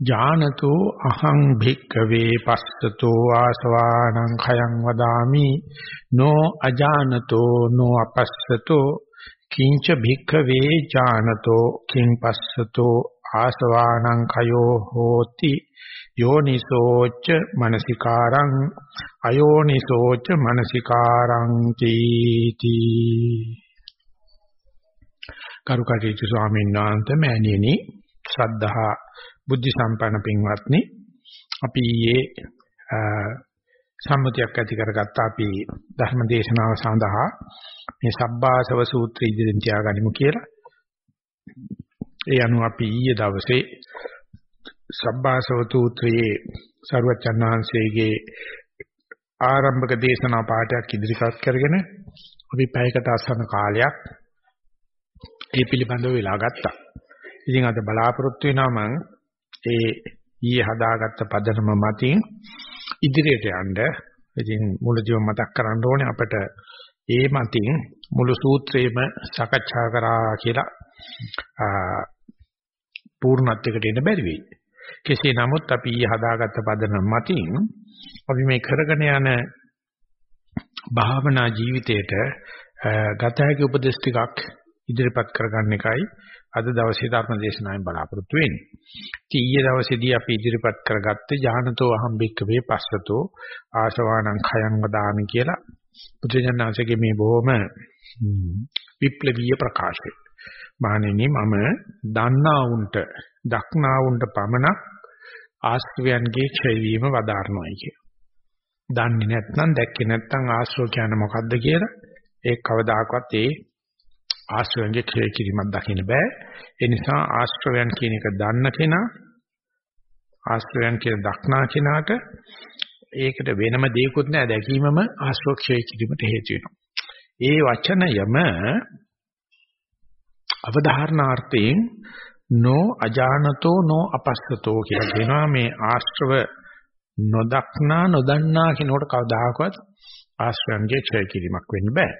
ඥානතෝ අහං භික්කවේ පස්සතෝ ආසවානං khයං වදාමි। නෝ අජානතෝ නෝ අපස්සතෝ කිංච භික්කවේ ඥානතෝ කිං පස්සතෝ ආසවානං khයෝ හෝති। යෝනිසෝච මනසිකාරං අයෝනිසෝච මනසිකාරං තීති। කරුකටීතු ස්වාමීන් වහන්සේ මෑණියනි ශ්‍රද්ධහා බුද්ධ සම්පන්න පින්වත්නි අපි ඊයේ සම්මුතියක් ඇති කරගත්ත අපි ධර්ම දේශනාව සඳහා මේ සබ්බාසව සූත්‍රය ඉදිරියෙන් තියාගනිමු කියලා. ඒ අනුව අපි ඊයේ දවසේ සබ්බාසව සූත්‍රයේ සරුවචන් වහන්සේගේ ආරම්භක දේශනා පාඩයක් ඉදිරිපත් කරගෙන අපි පැයකට අසන කාලයක් ඒ පිළිබඳව වෙලා ගත්තා. ඉතින් අද බලාපොරොත්තු වෙනවා මම ඒ ඊයේ හදාගත්ත පදනම මතින් ඉදිරියට යන්න ඉතින් මුලදීම මතක් කරන්න ඕනේ අපිට ඒ මතින් මුළු සූත්‍රයේම සාකච්ඡා කරා කියලා පූර්ණත්වයකට එන්න බැරි වෙයි. කෙසේ නමුත් අපි ඊයේ හදාගත්ත පදනම මතින් අපි මේ කරගෙන යන භාවනා ජීවිතයට ගත හැකි උපදේශ ටිකක් ඉදිරිපත් කරගන්න එකයි අද දවසේ ධර්ම දේශනාවෙන් බලාපොරොත්තු වෙන්නේ. ඉතින් ඊයේ දවසේදී අපි ඉදිරිපත් කරගත්තේ ජානතෝ අහම්බික්ක වේ පස්සතෝ ආශවානං khයං වදාමි කියලා බුදුජානනාංශගේ මේ බොහොම විප්ලවීය ප්‍රකාශය. මහණෙනි මම දන්නා උන්ට දක්නා උන්ට පමණක් ආශ්‍රවයන්ගේ ක්ෂය වීම වදාරනවායි කිය. දන්නේ නැත්නම් දැක්කේ නැත්නම් ආශ්‍රව කියන්නේ මොකද්ද කියලා ඒ කවදාකවත් ඒ ආශ්‍රවයන්ගේ ක්ෂය කිරීමක් දකින්න බෑ. ඒ නිසා ආශ්‍රවයන් කියන එක දන්න කෙනා ආශ්‍රවයන් කියන දක්නා කෙනාට ඒකට වෙනම දෙයක්වත් නෑ දැකීමම ආශ්‍රව ක්ෂය කිරීමට හේතු වෙනවා. ඒ වචනයම අවධාරණාර්ථයෙන් නෝ අජානතෝ නෝ අපස්සතෝ කියලා කියනවා මේ ආශ්‍රව නොදක්නා නොදන්නා කෙනෙකුට කවදාකවත් ආශ්‍රයන්ගේ ක්ෂය කිරීමක් වෙන්න බෑ.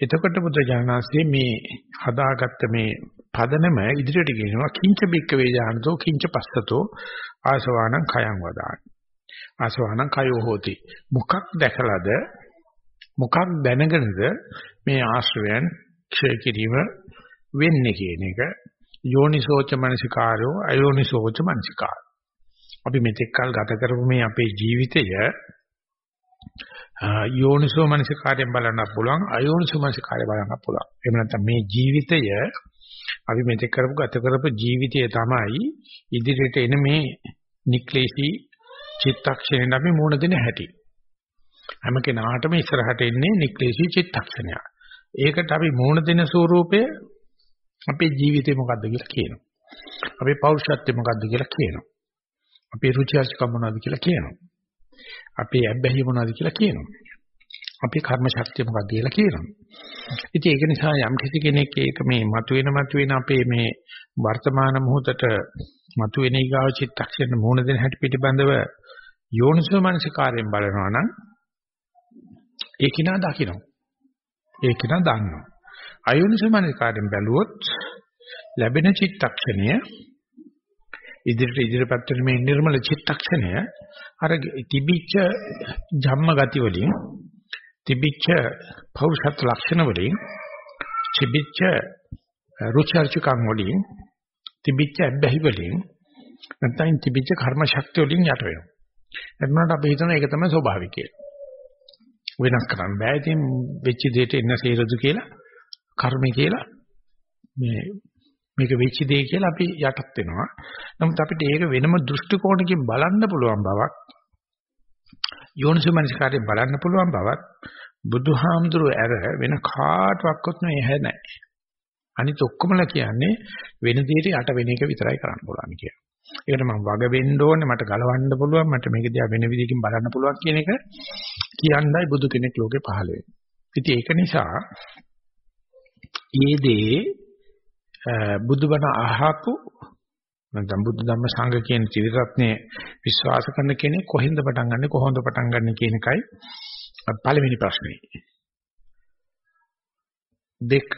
එතකොට බුදුජානනාංශයේ මේ හදාගත්ත මේ පදනම ඉදිරියට ගෙනවා කිංච බික්ක වේදානතෝ කිංච පස්සතෝ ආසවානං khයං වදාන ආසවානං khයෝ හෝති. මොකක් දැකලාද? මොකක් දැනගෙනද මේ ආශ්‍රවයන් ක්ෂය කිරීම වෙන්නේ කියන එක? යෝනිසෝච මනසිකාරෝ අයෝනිසෝච මනසිකාර අපි මෙතෙක් කල් ගත කරපු මේ අපේ ජීවිතය යෝනිසෝ මනසිකාරයෙන් බලන්න පුළුවන් අයෝනිසෝ මනසිකාරය බලන්න පුළුවන්. එහෙම නැත්නම් මේ ජීවිතය අපි මෙතෙක් කරපු ගත කරපු ජීවිතය තමයි ඉදිරියට එන මේ නික්ලේශී චිත්තක්ෂණයෙන් අපි මුණ දෙන හැටි. හැම කෙනාටම ඉස්සරහට එන්නේ නික්ලේශී චිත්තක්ෂණය. ඒකට අපි මුණ දෙන ස්වરૂපය අපේ ජීවිතේ මොකද්ද කියලා කියනවා. අපේ පෞරුෂත්වය මොකද්ද කියලා කියනවා. අපේ රුචි අරුචිකම් මොනවද කියලා කියනවා. අපේ ඇබ්බැහිය මොනවද කියලා කියනවා. අපේ කර්ම ශක්තිය මොකක්ද කියලා කියනවා. ඉතින් ඒක නිසා යම් කිසි කෙනෙක් ඒක මේ මතුවෙන මතුවෙන අපේ මේ වර්තමාන මොහොතට මතුවෙන ඊගාව චිත්තක්ෂණ මොන දෙන හැටි පිටිබඳව යෝනිසෝ මනසිකාරයෙන් බලනවා නම් ඒක නා දකින්න. ඒක නා දන්නවා. අයෝනිසෝ මනසිකාරයෙන් බැලුවොත් ලැබෙන චිත්තක්ෂණය ඉදිරියට ඉදිරියපත් වෙන මේ නිර්මල චිත්තක්ෂණය අර තිබිච්ච ජම්ම ගති වලින් තිබිච්ච පෞරුෂත්ව ලක්ෂණ වලින් තිබිච්ච රුචර්චකම් වලින් තිබිච්ච අබ්බැහි වලින් නැත්නම් තිබිච්ච කර්ම ශක්තිය වලින් යට වෙනවා. එතනට අපි හිතන එක තමයි ස්වභාවික වෙනස් කරන්න බෑ. ඉතින් වෙච්ච දෙයට එන්න සේරදු කියලා කර්මය කියලා මේ මේක වෙච්ච දේ කියලා අපි යටත් වෙනවා. නමුත් අපිට ඒක වෙනම දෘෂ්ටි කෝණකින් බලන්න පුළුවන් බවක් යෝනිසමනස්කාරයෙන් බලන්න පුළුවන් බවක් බුදුහාමුදුරුවෝ ඇර වෙන කාටවත් නෙවෙයි නැහැ. අනිත ඔක්කොමලා කියන්නේ වෙන දෙයට යට වෙන එක විතරයි කරන්න පුළුවන් කියලා. ඒකට මම වග වෙන්න ඕනේ මට ගලවන්න පුළුවන් මට මේක දිහා වෙන විදිහකින් බලන්න පුළුවන් කියන එක කියන්නයි බුදු කෙනෙක් ලෝකේ පහළ වෙන්නේ. ඉතින් ඒක නිසා ඊදී බුදුබණ අහපු නැත්නම් බුද්ධ ධම්ම සංඝ කියන ත්‍රිරත්නේ විශ්වාස කරන කෙනෙක් කොහෙන්ද පටන් ගන්නෙ කොහොමද පටන් ගන්නෙ කියන එකයි පළවෙනි ප්‍රශ්නේ. දෙක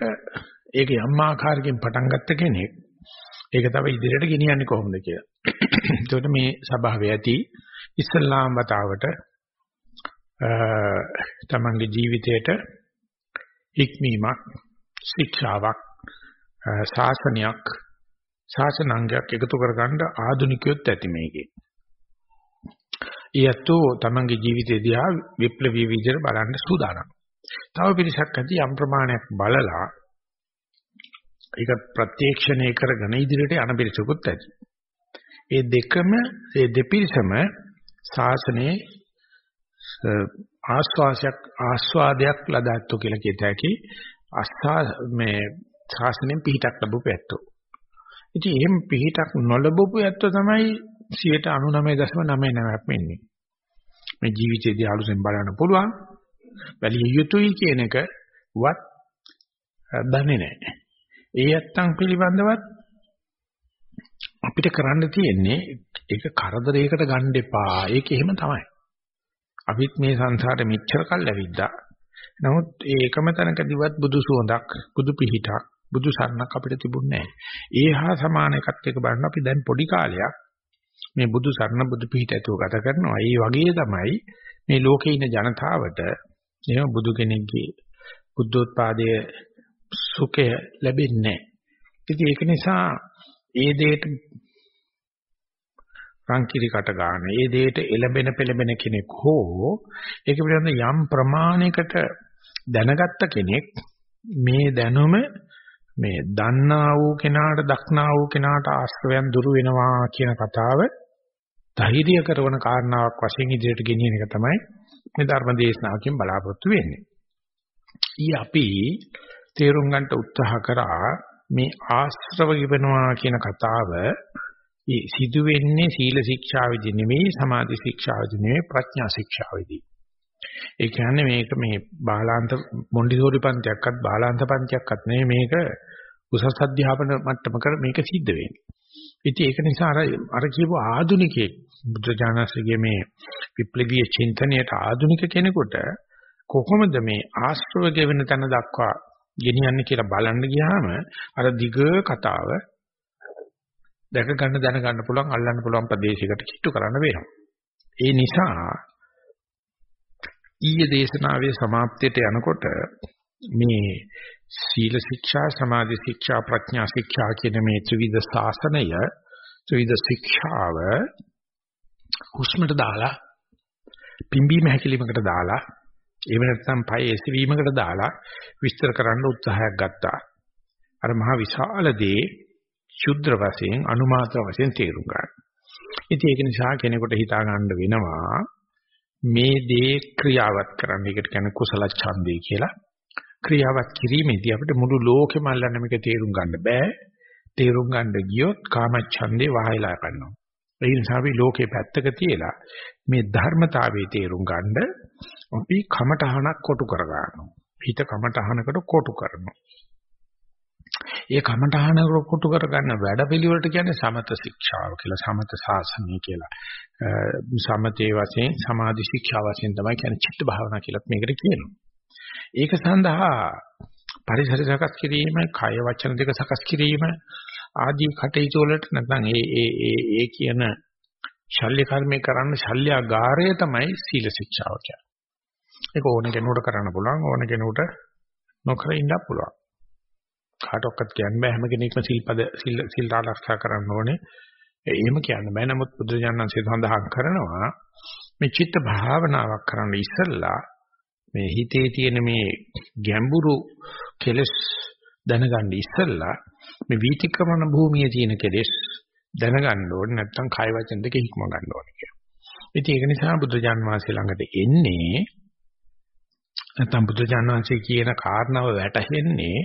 ඒක යම් ආකාරයකින් පටන් ගත්ත කෙනෙක් ඒක තව ඉදිරියට ගෙනියන්නේ කොහොමද කියලා. එතකොට මේ සභාවේ ඇති ඉස්ලාම් වතාවට තමන්ගේ ජීවිතයට හික්මීමක් ශික්ෂාවක් ශාසනයක් ශාසනාංගයක් එකතු කරගන්න ආධුනිකයොත් ඇති මේකේ. ඊයතෝ තමන්ගේ ජීවිතය දිහා විප්ලවීය විදිහට බලන්න සූදානම්. තව පිරිසක් ඇති යම් ප්‍රමාණයක් බලලා ඒක ප්‍රත්‍යක්ෂණය කරගෙන ඉදිරියට යන පිරිසකුත් ඇති. ඒ දෙකම ඒ දෙපිරිසම ශාසනයේ ආස්වාසයක් ආස්වාදයක් ලදාත්තු කියලා කියත හැකි අස්සා මේ ශාසනයෙන් පිහිටක් ලැබුපු ඇත්තෝ. ඉතින් එහෙම පිහිටක් නොලැබුපු ඇත්තෝ තමයි 99.99ක් වෙන්නේ. මේ ජීවිතයේදී අලුතෙන් බලන්න පුළුවන්. බැලිය යුතුයි කියන එක වත් දන්නේ නැහැ. ඒ ඇත්තන් පිළිබඳවත් අපිට කරන්න තියෙන්නේ ඒක කරදරයකට ගන්න එපා. ඒක එහෙම තමයි. අපිත් මේ සංසාරෙ මෙච්චර කල් ඇවිද්දා. නමුත් ඒකම තැනකදීවත් බුදු සුවඳක්, බුදු පිහිටක්, බුදු සරණක් අපිට තිබුණේ නැහැ. ඒ හා සමාන එකත් එක බලන්න අපි දැන් පොඩි කාලයක් මේ බුදු සරණ බුදු පිහිට ඇතුව ගත කරනවා. ඒ වගේ තමයි මේ ලෝකේ ඉන්න ජනතාවට එහෙම බුදු කෙනෙක්ගේ බුද්ධෝත්පාදයේ සුඛය ලැබෙන්නේ නැහැ. ඉතින් ඒක නිසා ඒ දෙයට රංකිරි කට ගන්න. ඒ දෙයට එළඹෙන පෙළඹෙන කෙනෙක් හෝ ඒක පිළිබඳ යම් ප්‍රමාණයකට දැනගත්ත කෙනෙක් මේ දැනුම මේ දන්නා වූ කෙනාට දක්නා වූ කෙනාට ආශ්‍රවයන් දුරු වෙනවා කියන කතාව ධෛර්ය කරන කාරණාවක් වශයෙන් ඉදිරියට ගෙනියන එක තමයි මේ ධර්ම දේශනාවකින් බලාපොරොත්තු වෙන්නේ. ඊ අපි තේරුම් ගන්නට උත්සාහ කරා මේ ආශ්‍රව ඉවනවා කියන කතාව ඒ සිදු වෙන්නේ සීල ශික්ෂාවේදී නෙමෙයි සමාධි ශික්ෂාවේදී නෙමෙයි ප්‍රඥා ශික්ෂාවේදී. ඒ කියන්නේ මේක මේ බාලාන්ත මොන්ඩිසෝරි පන්තියක්වත් බාලාන්ත පන්තියක්වත් නෙමෙයි මේක උසස් අධ්‍යාපන මට්ටමක මේක සිද්ධ වෙන්නේ. ඉතින් ඒක නිසා අර අර කියපු ආධුනිකයෙක් බුද්ධ මේ විප්ලවීය චින්තනයට ආධුනික කෙනෙකුට කොහොමද මේ ආශ්‍රව ගෙවෙන තැන දක්වා ගෙනියන්නේ කියලා බලන්න ගියාම අර දිග කතාව දැක ගන්න දැන ගන්න පුළුවන් අල්ලන්න පුළුවන් ප්‍රදේශයකට කිට්ටු කරන්න වෙනවා. ඒ නිසා ඊයේ දේශනාවේ સમાප්තියට යනකොට මේ සීල ශික්ෂා සමාධි ශික්ෂා ප්‍රඥා ශික්ෂා කියන මේ ත්‍රිවිධ ශාසනය ත්‍රිවිධ ශික්ෂාව හුස්මට දාලා පිම්බීම හැකිලිමකට දාලා එහෙම නැත්නම් පය එසවීමකට දාලා විස්තර කරන්න උත්සාහයක් ගත්තා. අර මහ විශාල දේ ශුද්‍ර වශයෙන් අනුමාත්‍ර වශයෙන් තේරුම් ගන්න. ඉතින් ඒක නිසා කෙනෙකුට හිතා ගන්න වෙනවා මේ දේ ක්‍රියාවත් කරන්න. ඒකට කියන්නේ කුසල ඡන්දේ කියලා. ක්‍රියාවත් කිරීමේදී අපිට මුළු ලෝකෙම අල්ලන්න මේක තේරුම් ගන්න බෑ. තේරුම් ගන්න ගියොත් කාම ඡන්දේ වහයලා කරනවා. ඒ නිසා අපි ලෝකේ පැත්තක තියලා මේ ධර්මතාවයේ තේරුම් ගන්න අපි කමටහනක් කොටු කර ගන්නවා. හිත කමටහනකට කොටු කරනවා. ඒ කමඨහන කොටු කර ගන්න වැඩපිළිවෙලට කියන්නේ සමත ශික්ෂාව කියලා සමත සාසනය කියලා. සමතේ වශයෙන් සමාධි ශික්ෂා වශයෙන් තමයි කියන්නේ චිත්ත භාවනා කියලා මේකට කියනවා. ඒක සඳහා පරිසර සකස් කිරීම, කය වචන දෙක සකස් කිරීම ආදී කටයුතු වලට නැත්නම් ඒ ඒ ඒ ඒ කියන ශල්‍ය කර්මේ කරන්න ශල්‍යාගාරය තමයි සීල ශික්ෂාව කියන්නේ. ඒක ඕන කෙනෙකුට කරන්න පුළුවන් ඕන කෙනෙකුට නොකර ඉන්න පුළුවන්. කාටවත් කියන්න බෑ හැම කෙනෙක්ම සිල්පද සිල් සිල් ආරක්ෂා කරන්න ඕනේ. එහෙම කියන්න බෑ. නමුත් බුදුජානන්සේ සඳහන් කරනවා මේ චිත්ත භාවනාවක් කරන්න ඉස්සෙල්ලා මේ හිතේ තියෙන මේ ගැඹුරු කෙලස් දැනගන්න ඉස්සෙල්ලා මේ වීතික්‍රමන භූමියේ තියෙන කෙලස් දැනගන්න ඕනේ නැත්නම් කය වචන දෙක හික්ම ගන්න ඕනේ කියලා. ඉතින් ඒක නිසා බුදුජාන් වහන්සේ ළඟට එන්නේ නැත්නම් බුදුජාන් වහන්සේ කියන කාරණාව වැටහෙන්නේ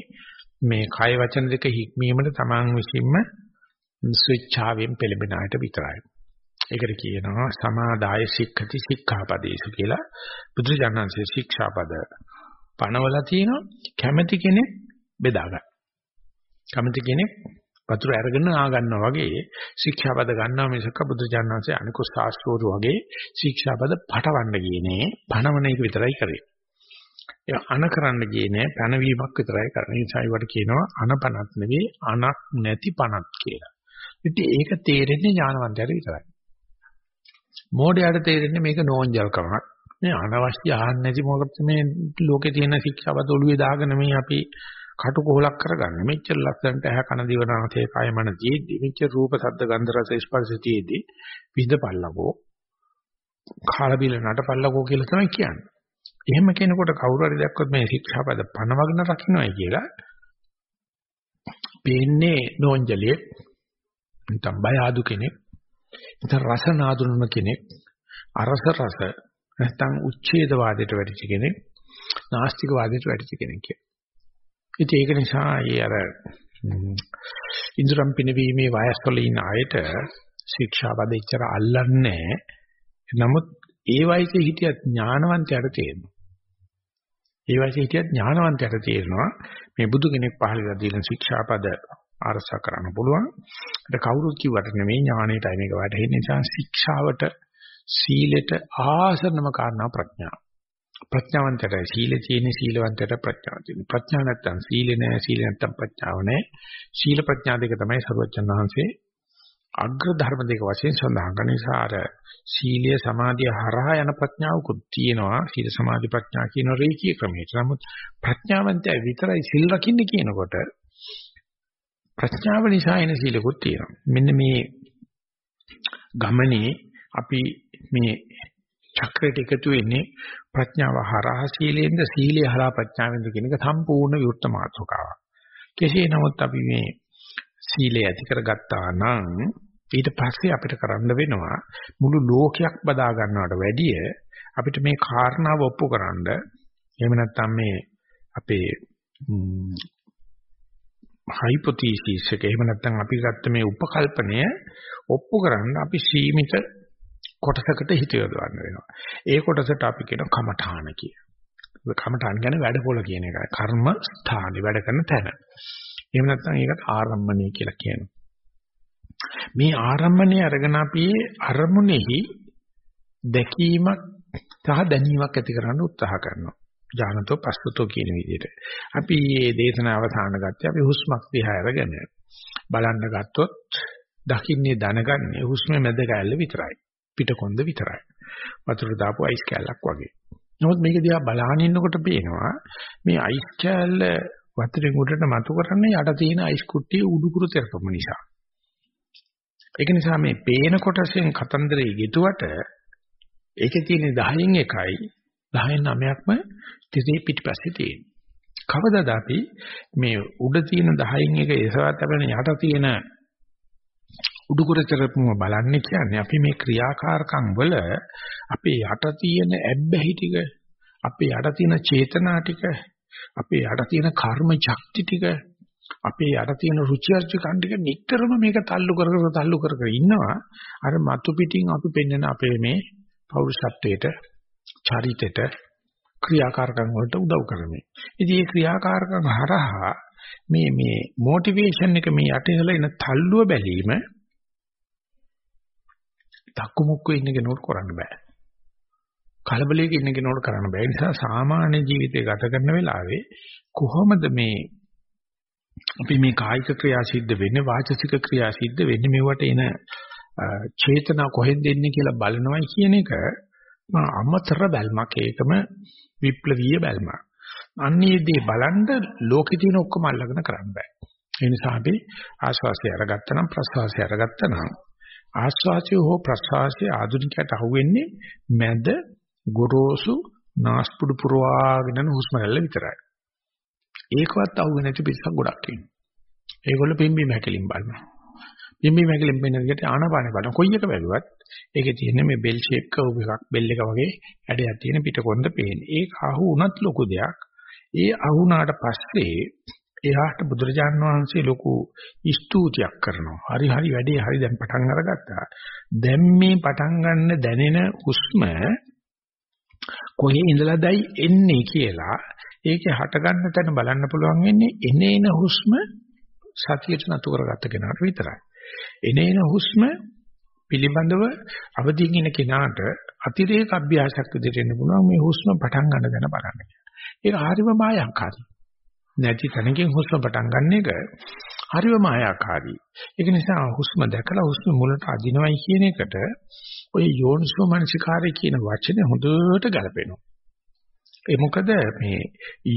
මේ කය වචන දෙක හික්මීමට තමන් විසින්ම ස්විච්ඡාවෙන් පෙළඹෙන අයට විතරයි. ඒකට කියනවා සමාදාය සික්ඛති සික්ඛාපදේශ කියලා. බුදුජානන්සේ ශික්ෂාපද පනවලා තියෙනවා කැමැති කෙනෙක් බෙදා ගන්න. කැමැති කෙනෙක් වතුර අරගෙන ආ ගන්නවා වගේ ශික්ෂාපද ගන්නවා මිසක බුදුජානන්සේ අනිකුත් ශාස්ත්‍රෝරු වගේ ශික්ෂාපද පටවන්න ගියේ නෑ. පණවන එක විතරයි කරේ. ඒ අන කරන්න ගියේ නෑ පැනවීමක් විතරයි කරන්නේ. ඒ නිසා ඒවට කියනවා අනපනත් නෙවෙයි අනක් නැති පනත් කියලා. ඉතින් ඒක තේරෙන්නේ ඥානවන්තයාට විතරයි. මෝඩයාට තේරෙන්නේ මේක නෝන්ජල්කමක්. මේ අනවශ්‍ය ආහන්න නැති මොකද මේ ලෝකේ තියෙන ශික්ෂාවද ඔළුවේ දාගෙන මේ අපි කටුකොහලක් කරගන්නේ. මෙච්චර ලස්සනට ඇහ කන දිවනාසය කය මන දීද්දි මෙච්චර රූප ශබ්ද ගන්ධ රස ස්පර්ශ තියේදී විඳපල්ලකෝ කාල බිල නටපල්ලකෝ කියලා තමයි කියන්නේ. එහෙම කෙනෙකුට කවුරු හරි දැක්කොත් මේ ශික්ෂාපද පනවගෙන රකින්නයි කියලා පේන්නේ නෝන්ජලියේ නැත්නම් බය ආදු කෙනෙක් නැත්නම් රස නාදුනන කෙනෙක් අරස රස නැත්නම් උච්ඡේදවාදයට වැටිච්ච කෙනෙක් නාස්තිකවාදයට වැටිච්ච කෙනෙක් කියලා. ඉතින් ඒක නිසා ඒ අර ඉන්ද්‍රම් පිනවීමේ වයස්වල ඉන්න අයට ශික්ෂාපද ඉච්චර අල්ලන්නේ නමුත් ඒ වයසේ හිටියත් ඥානවන්තයට තේරෙනවා. ඒ වයසේ හිටියත් ඥානවන්තයට තේරෙනවා මේ බුදු කෙනෙක් පහළ වෙලා දීන ශික්ෂාපද අරසා කරන්න පුළුවන්. ඒක කවුරුත් කිව්වට නෙමෙයි ඥාණයටයි මේක වැටහෙන්නේ. නිසා ශික්ෂාවට සීලෙට ආසන්නම කාරණා ප්‍රඥාව. ප්‍රඥාවන්තයට සීලේ තියෙන සීලවන්තයට ප්‍රඥාව තියෙන. ප්‍රඥා නැත්තම් සීලේ නැහැ, සීල නැත්තම් ප්‍රඥාව නැහැ. සීල ප්‍රඥා දෙක තමයි සරුවචන් වහන්සේ අග්‍ර ධර්ම දෙක වශයෙන් සඳහන් කරන නිසා අර සීලය සමාධිය හරහා යන ප්‍රඥාවකුත් තියෙනවා. සීල සමාධි ප්‍රඥා කියන රේකී ක්‍රමයට. නමුත් ප්‍රඥාවන්තය විතරයි සිල් රකින්න කියනකොට ප්‍රඥාව නිසා එන සීලකුත් තියෙනවා. මෙන්න මේ ගමනේ අපි මේ චක්‍රයට එකතු වෙන්නේ ප්‍රඥාව හරහා සීලෙන්ද සීලය හරහා ප්‍රඥාවෙන්ද කියන එක සම්පූර්ණ විරුද්ධ මාතෘකාවක්. කෙසේ නමුත් අපි මේ සීලය ඇති කරගත්තා නම් ඊට පස්සේ අපිට කරන්න වෙනවා මුළු ලෝකයක් බදා ගන්නවට වැඩිය අපිට මේ කාරණාව ඔප්පුකරනද එහෙම නැත්නම් මේ අපේ හයිපොතීසිස් එක එහෙම නැත්නම් අපි ගත්ත මේ උපකල්පනය ඔප්පු කරන්න අපි සීමිත කොටසකට හිත යොදවන්න වෙනවා. ඒ කොටසට අපි කියන කමඨාන කිය. කමඨාන කියන්නේ වැඩපොළ කියන එකයි. කර්ම ස්ථානේ වැඩ කරන තැන. එහෙම නැත්නම් ඒකට ආරම්භණය කියලා කියනවා. මේ ආරම්භණය අරගෙන අපි අරමුණෙහි දැකීමක් සහ දැනීමක් ඇති කරන්න උත්සාහ කරනවා. ඥානතෝ පස්සතෝ කියන විදිහට. අපි මේ දේශනාව අවසාන ගත්තේ අපි හුස්මක් දිහා අරගෙන බලන්න ගත්තොත් දකින්නේ දැනගන්නේ හුස්මේ මැද කැලේ විතරයි. පිටකොන්ද විතරයි. වතුර දාපු අයිස් කැලක් වගේ. නමුත් මේක දිහා බලහන් ඉන්නකොට පේනවා මේ අයිස් කැල්ල වතුරෙන් උඩට මතු කරන්නේ යට තියෙන අයිස් කුට්ටියේ උඩුකුරු තෙරකම නිසා. ඒක නිසා මේ පේන කොටසෙන් කතන්දරේ ගෙතුවට ඒකේ තියෙන 10න් එකයි 10න් 9ක්ම තිරේ පිටිපස්සේ තියෙනවා. කවදාද අපි මේ උඩ තියෙන 10න් එක එසවා තබන යට තියෙන උඩුකුරතරපම බලන්නේ කියන්නේ අපි මේ ක්‍රියාකාරකම් වල අපේ යට තියෙන ඇබ්බැහි ටික අපේ යට තියෙන චේතනා ටික අපේ යට තියෙන කර්ම ශක්ති ටික අපේ යට තියෙන රුචි අරුචිකන් ටික නිතරම මේක තල්ලු කර කර තල්ලු කර කර ඉන්නවා අර මතු පිටින් අපි පෙන්වන අපේ මේ පෞරුෂත්වයට චරිතයට ක්‍රියාකාරකම් වලට උදව් කරන්නේ. ඉතින් මේ ක්‍රියාකාරකම් හරහා මේ මේ මොටිවේෂන් එක මේ යටිසල එන තල්ලුව බැලීම දක්කු මුක්කේ ඉන්න කෙනෙකුට කරන්න බෑ. කලබලයක ඉන්න කෙනෙකුට කරන්න බෑ. ඒ නිසා සාමාන්‍ය ජීවිතය ගත කරන වෙලාවේ කොහොමද මේ අපි මේ කායික ක්‍රියා සිද්ධ වෙන්නේ වාචසික ක්‍රියා සිද්ධ වෙන්නේ මේවට එන චේතනා කොහෙන්ද එන්නේ කියලා බලනවයි කියන එක අමතර බැල්මක් ඒකම විප්ලවීය බැල්මක්. අන්නේ දේ බලන්න ලෝකේ තියෙන ඔක්කොම අල්ලගෙන කරන්න බෑ. ඒ නිසා අපි ආස්වාසිය අරගත්තා නම් ප්‍රසවාසය අරගත්තා නම් ආස්වාසිය හෝ ප්‍රසවාසය ආධුනිකයට අහුවෙන්නේ මැද ගොරෝසු නාස්පුඩු පුරවාගෙන යන හුස්ම රැල්ල විතරයි. ඒකවත් අහුවෙන්නේ නැති පිස්සක් ගොඩක් ඉන්නවා. ඒගොල්ලෝ පිම්බි මහැකලින් බලනවා. පිම්බි මහැකලින් පෙන්නන විදිහට ආනාපාන බලන කොයි එක බැලුවත් ඒකේ තියෙන මේ බෙල් ෂේප් කව් එකක් බෙල් එක වගේ ඇඩයක් තියෙන පිටකොන්ද පේන්නේ. ඒක අහු වුණත් ලොකු දෙයක්. ඒ අහුණාට පස්සේ එයාට බුදුරජාන් වහන්සේ ලොකු ස්තුතියක් කරනවා. හරි හරි වැඩේ හරි දැන් පටන් අරගත්තා. දැන් මේ පටන් ගන්න දැනෙන හුස්ම කොහේ ඉඳලාදයි එන්නේ කියලා ඒකේ හට ගන්න තැන බලන්න පුළුවන් වෙන්නේ එනේන හුස්ම සතියට නතු කරගත්ත කෙනාට විතරයි. එනේන හුස්ම පිළිබඳව අවදීන් ඉන්න කෙනාට අතිරේක අභ්‍යාසයක් විදිහට එන්න පුළුවන් මේ හුස්ම පටන් ගන්න දැන බලන්න. ඒක හරිම මායාකාරී. නැති තැනකින් හුස්ම පටන් ගන්න එක හරිම මායාකාරී. ඒක නිසා හුස්ම දැකලා හුස්ම මුලට අදිනවයි කියන එකට ඔය යෝනිසෝ මනසිකාරය කියන වචනේ හොඳට ගැලපෙනවා. ඒ මොකද මේ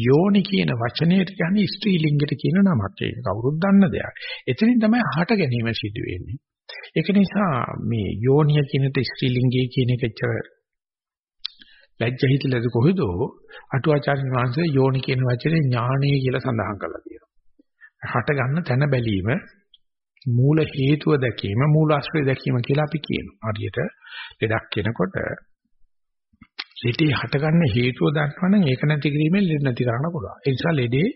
යෝනි කියන වචනයට කියන්නේ ස්ත්‍රී ලිංගයට කියන නමක් ඒක කවුරුත් දන්න දෙයක්. එතනින් තමයි හට ගැනීම සිදු වෙන්නේ. ඒක නිසා මේ යෝනිය කියනට ස්ත්‍රී ලිංගය කියන එකච්චර ලැජ්ජ හිතලද කොහෙද අටුවාචාර්ය වහන්සේ යෝනි කියන වචනේ ඥානීය කියලා සඳහන් කරලා තියෙනවා. හට ගන්න තැන බැලීම මූල හේතුව දැකීම මූල ආශ්‍රය දැකීම කියලා අපි කියනවා. හරියට ලෙඩක් කෙනකොට ලෙඩේ හටගන්න හේතුව දන්නවනම් ඒක නැති කිරීමෙන් ලෙඩ නැති කරන්න පුළුවන්. ඒ නිසා ලෙඩේ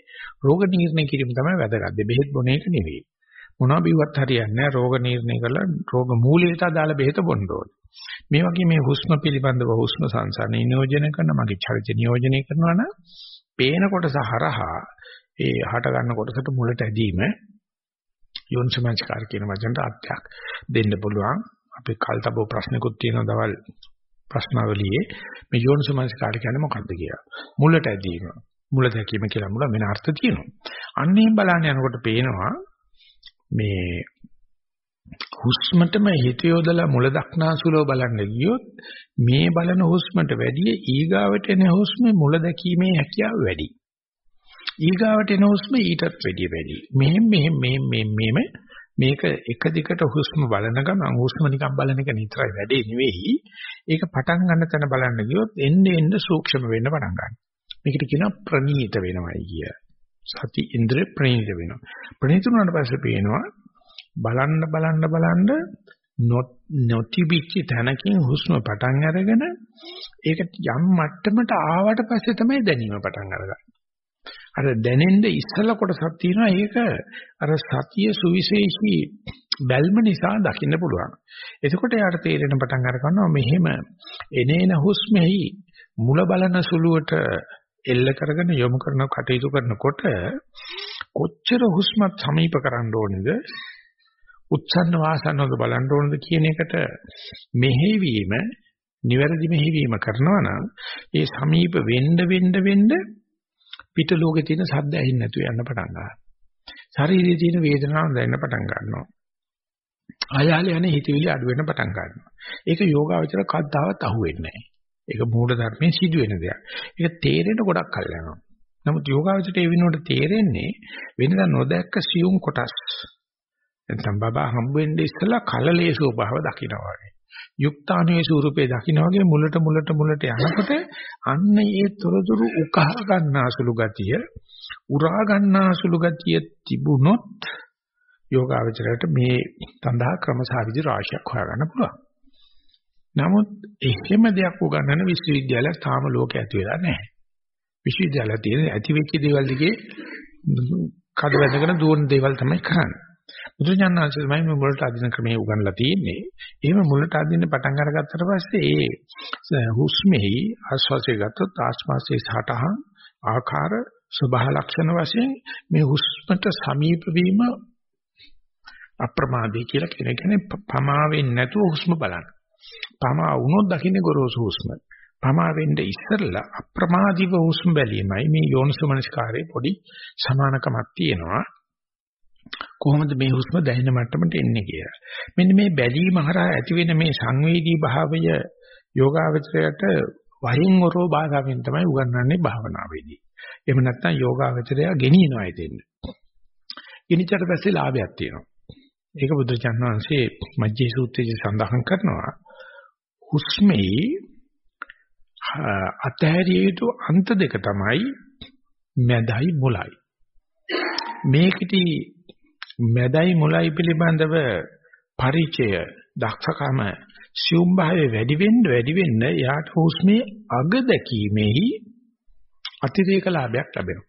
රෝග නිర్ణය කිරීම තමයි වැදගත්. බෙහෙත් බොන එක නෙවෙයි. මොනවා බිව්වත් හරියන්නේ නැහැ. රෝග නිర్ణය කරලා රෝග මූලයට අදාළ බෙහෙත බොන්න ඕනේ. මේ වගේ මේ හුස්ම පිළිබඳව හුස්ම සංසාරේ නියෝජනය කරන මගේ චරිත නියෝජනය කරනවා නම් පේන කොටස හරහා ඒ හට ගන්න කොටසට මුලට ඇදීම යොන්සමංස්කාර කියන වචනට අර්ථයක් දෙන්න පුළුවන්. අපි කල්තබෝ ප්‍රශ්නකුත් තියෙනවා දවල් ප්‍රශ්නාවලියේ මේ යෝනිසමංස්කාර කියන්නේ මොකක්ද කියලා. මුලට ඇදීම. මුල දැකීම කියලා මුල වෙන අර්ථ තියෙනවා. අන්නේ බලන්න යනකොට පේනවා මේ හුස්මටම හිත යොදලා මුල දක්නාසුලව බලන්න ගියොත් මේ බලන හුස්මට වැඩිය ඊගාවට එන හුස්මේ මුල දැකීමේ හැකියාව වැඩි. ඊගාවට එන හුස්ම ඊටත් වැඩිය වැඩි. මෙහෙම මෙහෙම මෙහෙම මෙහෙම මේක එක දිගට හුස්ම බලන ගමන් හුස්ම නිකන් බලන එක නිතරයි වැඩේ නෙවෙයි. ඒක පටන් ගන්න තැන බලන්න ගියොත් එන්නේ එන්න සූක්ෂම වෙන්න පටන් ගන්නවා. මේකට කියනවා ප්‍රනීත වෙනවයි කිය. සති ඉන්ද්‍රිය ප්‍රනීත වෙනවා. ප්‍රනීත වුණාට පස්සේ පේනවා බලන්න බලන්න බලන්න නොතිබිච්ච තැනකින් හුස්ම පටන් අරගෙන ඒක යම් මට්ටමට ආවට පස්සේ තමයි දැනීම පටන් අරගන්නේ. අර දැනෙන්න ඉස්සල කොටසක් තියෙනවා ඒක අර සතිය සුවිශේෂී බැල්ම නිසා දකින්න පුළුවන්. එතකොට යාට තේරෙන පටන් අර ගන්නවා මෙහෙම එනේන හුස්මෙහි මුල බලන සුළුවට එල්ල කරගෙන යොමු කරන කටයුතු කරනකොට කොච්චර හුස්මත් සමීප කරන්න ඕනේද උත්සන්න වාසන්නවද බලන්න ඕනද කියන එකට මෙහෙවීම නිවැරදි මෙහෙවීම කරනවා නම් ඒ සමීප වෙන්න වෙන්න වෙන්න පිට ලෝකේ තියෙන සද්ද ඇහෙන්නේ නැතුව යන්න පටන් ගන්නවා. ශරීරයේ තියෙන වේදනාව දැනෙන්න පටන් ගන්නවා. ආයාලේ යන හිතවිලි අඩු වෙන්න පටන් ගන්නවා. ඒක යෝගාවචර කද්දාවත් අහුවෙන්නේ නැහැ. ඒක මූල ධර්මයෙන් සිදුවෙන දෙයක්. ඒක තේරෙන්න ගොඩක් කල් යනවා. නමුත් යෝගාවචරයට ඒ වෙනුවට තේරෙන්නේ වෙනදා නොදැක්ක සියුම් කොටස්. නැත්නම් බබා හම්බ වෙන්නේ ඉස්සලා කලලේ ස්වභාව දකිනවා වගේ. යුක්තාණුවේ ස්වරූපේ දකින්න වගේ මුලට මුලට මුලට යනකොට අන්න ඒ තොරතුරු උකහා ගන්නාසුළු ගතිය උරා ගන්නාසුළු ගතිය තිබුණොත් යෝගාවචරයට මේ සඳහා ක්‍රමසාවිදි රාශියක් හොයාගන්න පුළුවන්. නමුත් එහෙම දෙයක් උගන්වන විශ්වවිද්‍යාලයක් තාම ලෝකේ ඇති වෙලා නැහැ. විශ්වවිද්‍යාලය තියෙන ඇති වෙච්ච දේවල් දිගේ කඩ වැදගෙන දුවන දේවල් තමයි කරන්නේ. බුදුඥානංශය තමයි මේ මුලට අදින ක්‍රමයේ උගන්ලා තියෙන්නේ. එහෙම මුලට අදින්න පටන් අරගත්තට පස්සේ ඒ හුස්මෙහි ආශ්වාසය ගත්තොත් ආශ්වාසයේ සටහන් ආකාර ස්වභාව ලක්ෂණ වශයෙන් මේ හුස්මට සමීප වීම අප්‍රමාදී කියලා කියන කෙනේ පමා වෙන්නේ නැතුව හුස්ම බලන්න. පමා වුණොත් දකින්නේ ගොරෝසු හුස්ම. පමා වෙන්න ඉස්සෙල්ලා අප්‍රමාදීව හුස්ම බැලීමයි මේ යෝනිසමනස්කාරයේ පොඩි සමානකමක් තියෙනවා. කොහොමද මේ හුස්ම දැනෙන මට්ටමට එන්නේ කියලා. මෙන්න මේ බැලීම හරහා ඇති වෙන මේ සංවේදී භාවය යෝගාවචරයට වහින් වරෝ භාෂාවෙන් තමයි උගන්වන්නේ භාවනාවේදී. එහෙම නැත්නම් යෝගාවචරය ගෙනියනවා ඉතින්. ගෙනිච්චට පස්සේ ලාභයක් තියෙනවා. ඒක බුදුචාන් වහන්සේ මජ්ජේ සූත්‍රයේ සඳහන් කරනවා. හුස්මේ අතහැරිය යුතු අන්ත දෙක තමයි මැදයි මුලයි. මේකෙදි මැදයි මුලයි පිළිබඳව පරිචය දක්ෂකම සියුම් භාවයේ වැඩි වෙන්න වැඩි වෙන්න යාට හුස්මේ අග දැකීමේහි අතිරේක ලාභයක් ලැබෙනවා.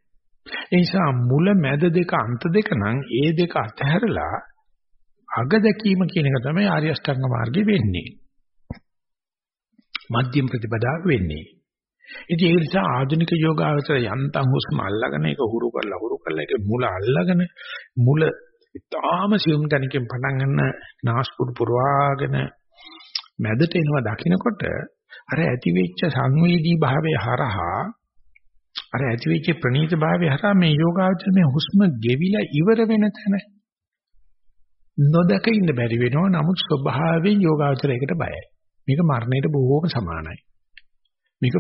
ඒ නිසා මුල මැද දෙක අන්ත දෙක නම් ඒ දෙක අතහැරලා අග දැකීම කියන එක තමයි ආර්ය අෂ්ටාංග මාර්ගේ වෙන්නේ. මධ්‍යම ප්‍රතිපදාව වෙන්නේ. ඉතින් ඒ නිසා ආධුනික යෝගාවචර යන්තම් හුස්ම අල්ලගෙන ඒක හුරු කරලා හුරු කරලා ඒක මුල අල්ලගෙන මුල ඉතාම සියුම් තැනකින් පටන් ගන්න නාස්පුඩු පුරවාගෙන මැදට එනවා දකින්නකොට අර ඇතිවෙච්ච සංවේදී භාවය හරහා අර ඇතිවෙච්ච ප්‍රනීත භාවය හරහා මේ යෝගාවචර මේ හුස්ම ගෙවිලා ඉවර වෙන තැන නොදක ඉන්න බැරි වෙනවා. නමුත් ස්වභාවයෙන් යෝගාවචරයකට බයයි. මේක මරණයට බොහෝම සමානයි. මේක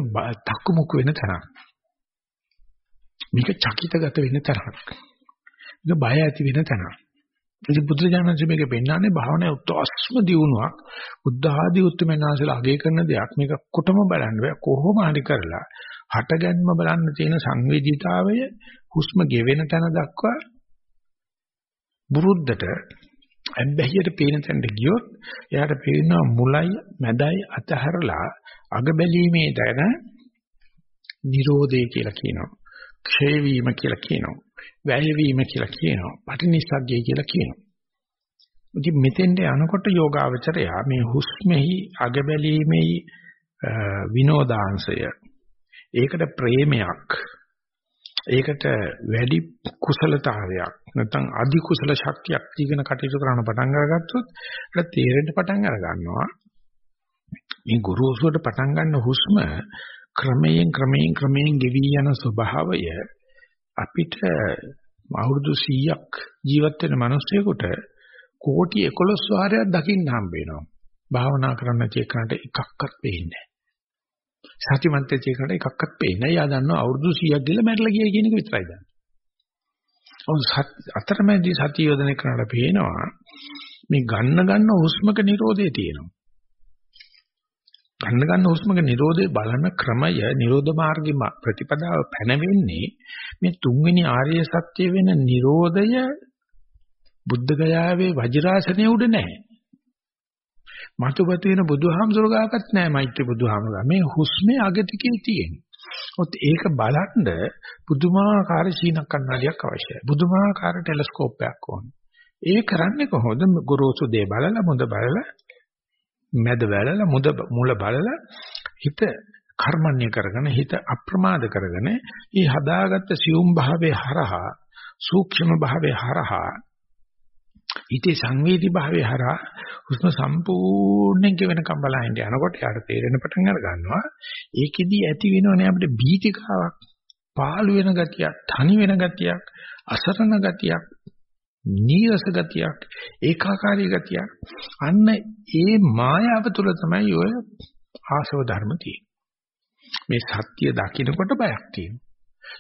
තක්කමුක් වෙන තරක් මේක චකිතගත වෙන තරක් මේක බය ඇති වෙන තැනක්. ඉතින් බුදුරජාණන්සේ මේක පෙන්වන්නේ භාවනාවේ උත්සම දියුණුවක්. බුද්ධ ආදී උත්තරමනාසලා අගය කරන දෙයක් මේක කොටම බලන්න බෑ. කොහොම හරි කරලා හටගන්ම බලන්න තියෙන සංවේදීතාවය හුස්ම ගෙවෙන තැන දක්වා බුරුද්දට අබ්බැහියට පේන තැනට ගියොත් එයාට පේනවා මුලයි මැදයි අතහැරලා අග බැලීමේ දැන නිරෝධය කියලා කියනවා. ක්ෂය වීම කියලා කියනවා වැය වීම කියලා කියනවා. පටිනිස්සග්ගය කියලා කියනවා. ඉතින් මෙතෙන්ට යනකොට යෝගාවචරය මේ හුස්මෙහි අග බැලීමේ විනෝදාංශය ඒකට ප්‍රේමයක් ඒකට වැඩි කුසලතාවයක් නැත්නම් අධි කුසල ශක්තියක් දීගෙන කටයුතු කරන්න පටන් අරගත්තොත් ඒක තේරෙන්න පටන් අර ගන්නවා මේ ගුරුසුවට පටන් ගන්න හුස්ම ක්‍රමයෙන් ක්‍රමයෙන් ක්‍රමයෙන් ගෙවි යන ස්වභාවය අපිට අවුරුදු 100ක් ජීවත් වෙන මිනිස්සුෙකුට කෝටි 11 වාරයක් දකින්න හම්බ වෙනවා. භාවනා කරන්න තියෙකනට එකක්වත් පේන්නේ නැහැ. සතිමන්ත තියෙකනට එකක්වත් පේන්නේ නැහැ. යා දන්නවා අවුරුදු 100ක් ගිහලා මැරලා ගියයි කියන එක විතරයි දන්නේ. ඔව් අතරමැදි සතිය යොදන කරනට පේනවා මේ ගන්න ගන්න හුස්මක නිරෝධය තියෙනවා. ගන්න ගන්න හුස්මක Nirodhe බලන ක්‍රමය Nirodha මාර්ගේ ප්‍රතිපදාව පැනවෙන්නේ මේ තුන්වෙනි ආර්ය සත්‍ය වෙන Nirodhaය බුද්ධ ගයාවේ වජිරාසනයේ උඩ නැහැ. මතුපත වෙන බුදුහාමුදුර ගාකත් නැහැ මෛත්‍රී බුදුහාමුදුර. මේ හුස්මේ අගතිකේ තියෙන. ඔත් ඒක බලන්න පුදුමාකාර සීනක් කන්නඩියක් අවශ්‍යයි. පුදුමාකාර ටෙලස්කෝප් එකක් ඕන. ඒ කරන්නේ කොහොමද? ගුරුසු දේ බලලා මොඳ බලලා මැද වැළලා මුද මුල බලලා හිත කර්මන්නේ කරගෙන හිත අප්‍රමාද කරගෙන මේ හදාගත්ත සියුම් භාවයේ හරහා සූක්ෂම භාවයේ හරහා ඊටේ සංවේදී භාවයේ හරහා හුස්ම සම්පූර්ණයෙන් ගෙවෙනකම් බලහින්න යනකොට යාට තේරෙන පටන් අර ගන්නවා. ඒකෙදි ඇති වෙනවනේ අපිට බීතිකාවක් පාළු වෙන ගතියක් තනි වෙන ගතියක් අසරණ ගතියක් නීරස ගතියක් ඒකාකාරී ගතියක්. අන්න ඒ මායාව තුළ තමයි ඔය ආශව ධර්ම තියෙන්නේ. මේ සත්‍ය දකින්නකොට බයක් තියෙනවා.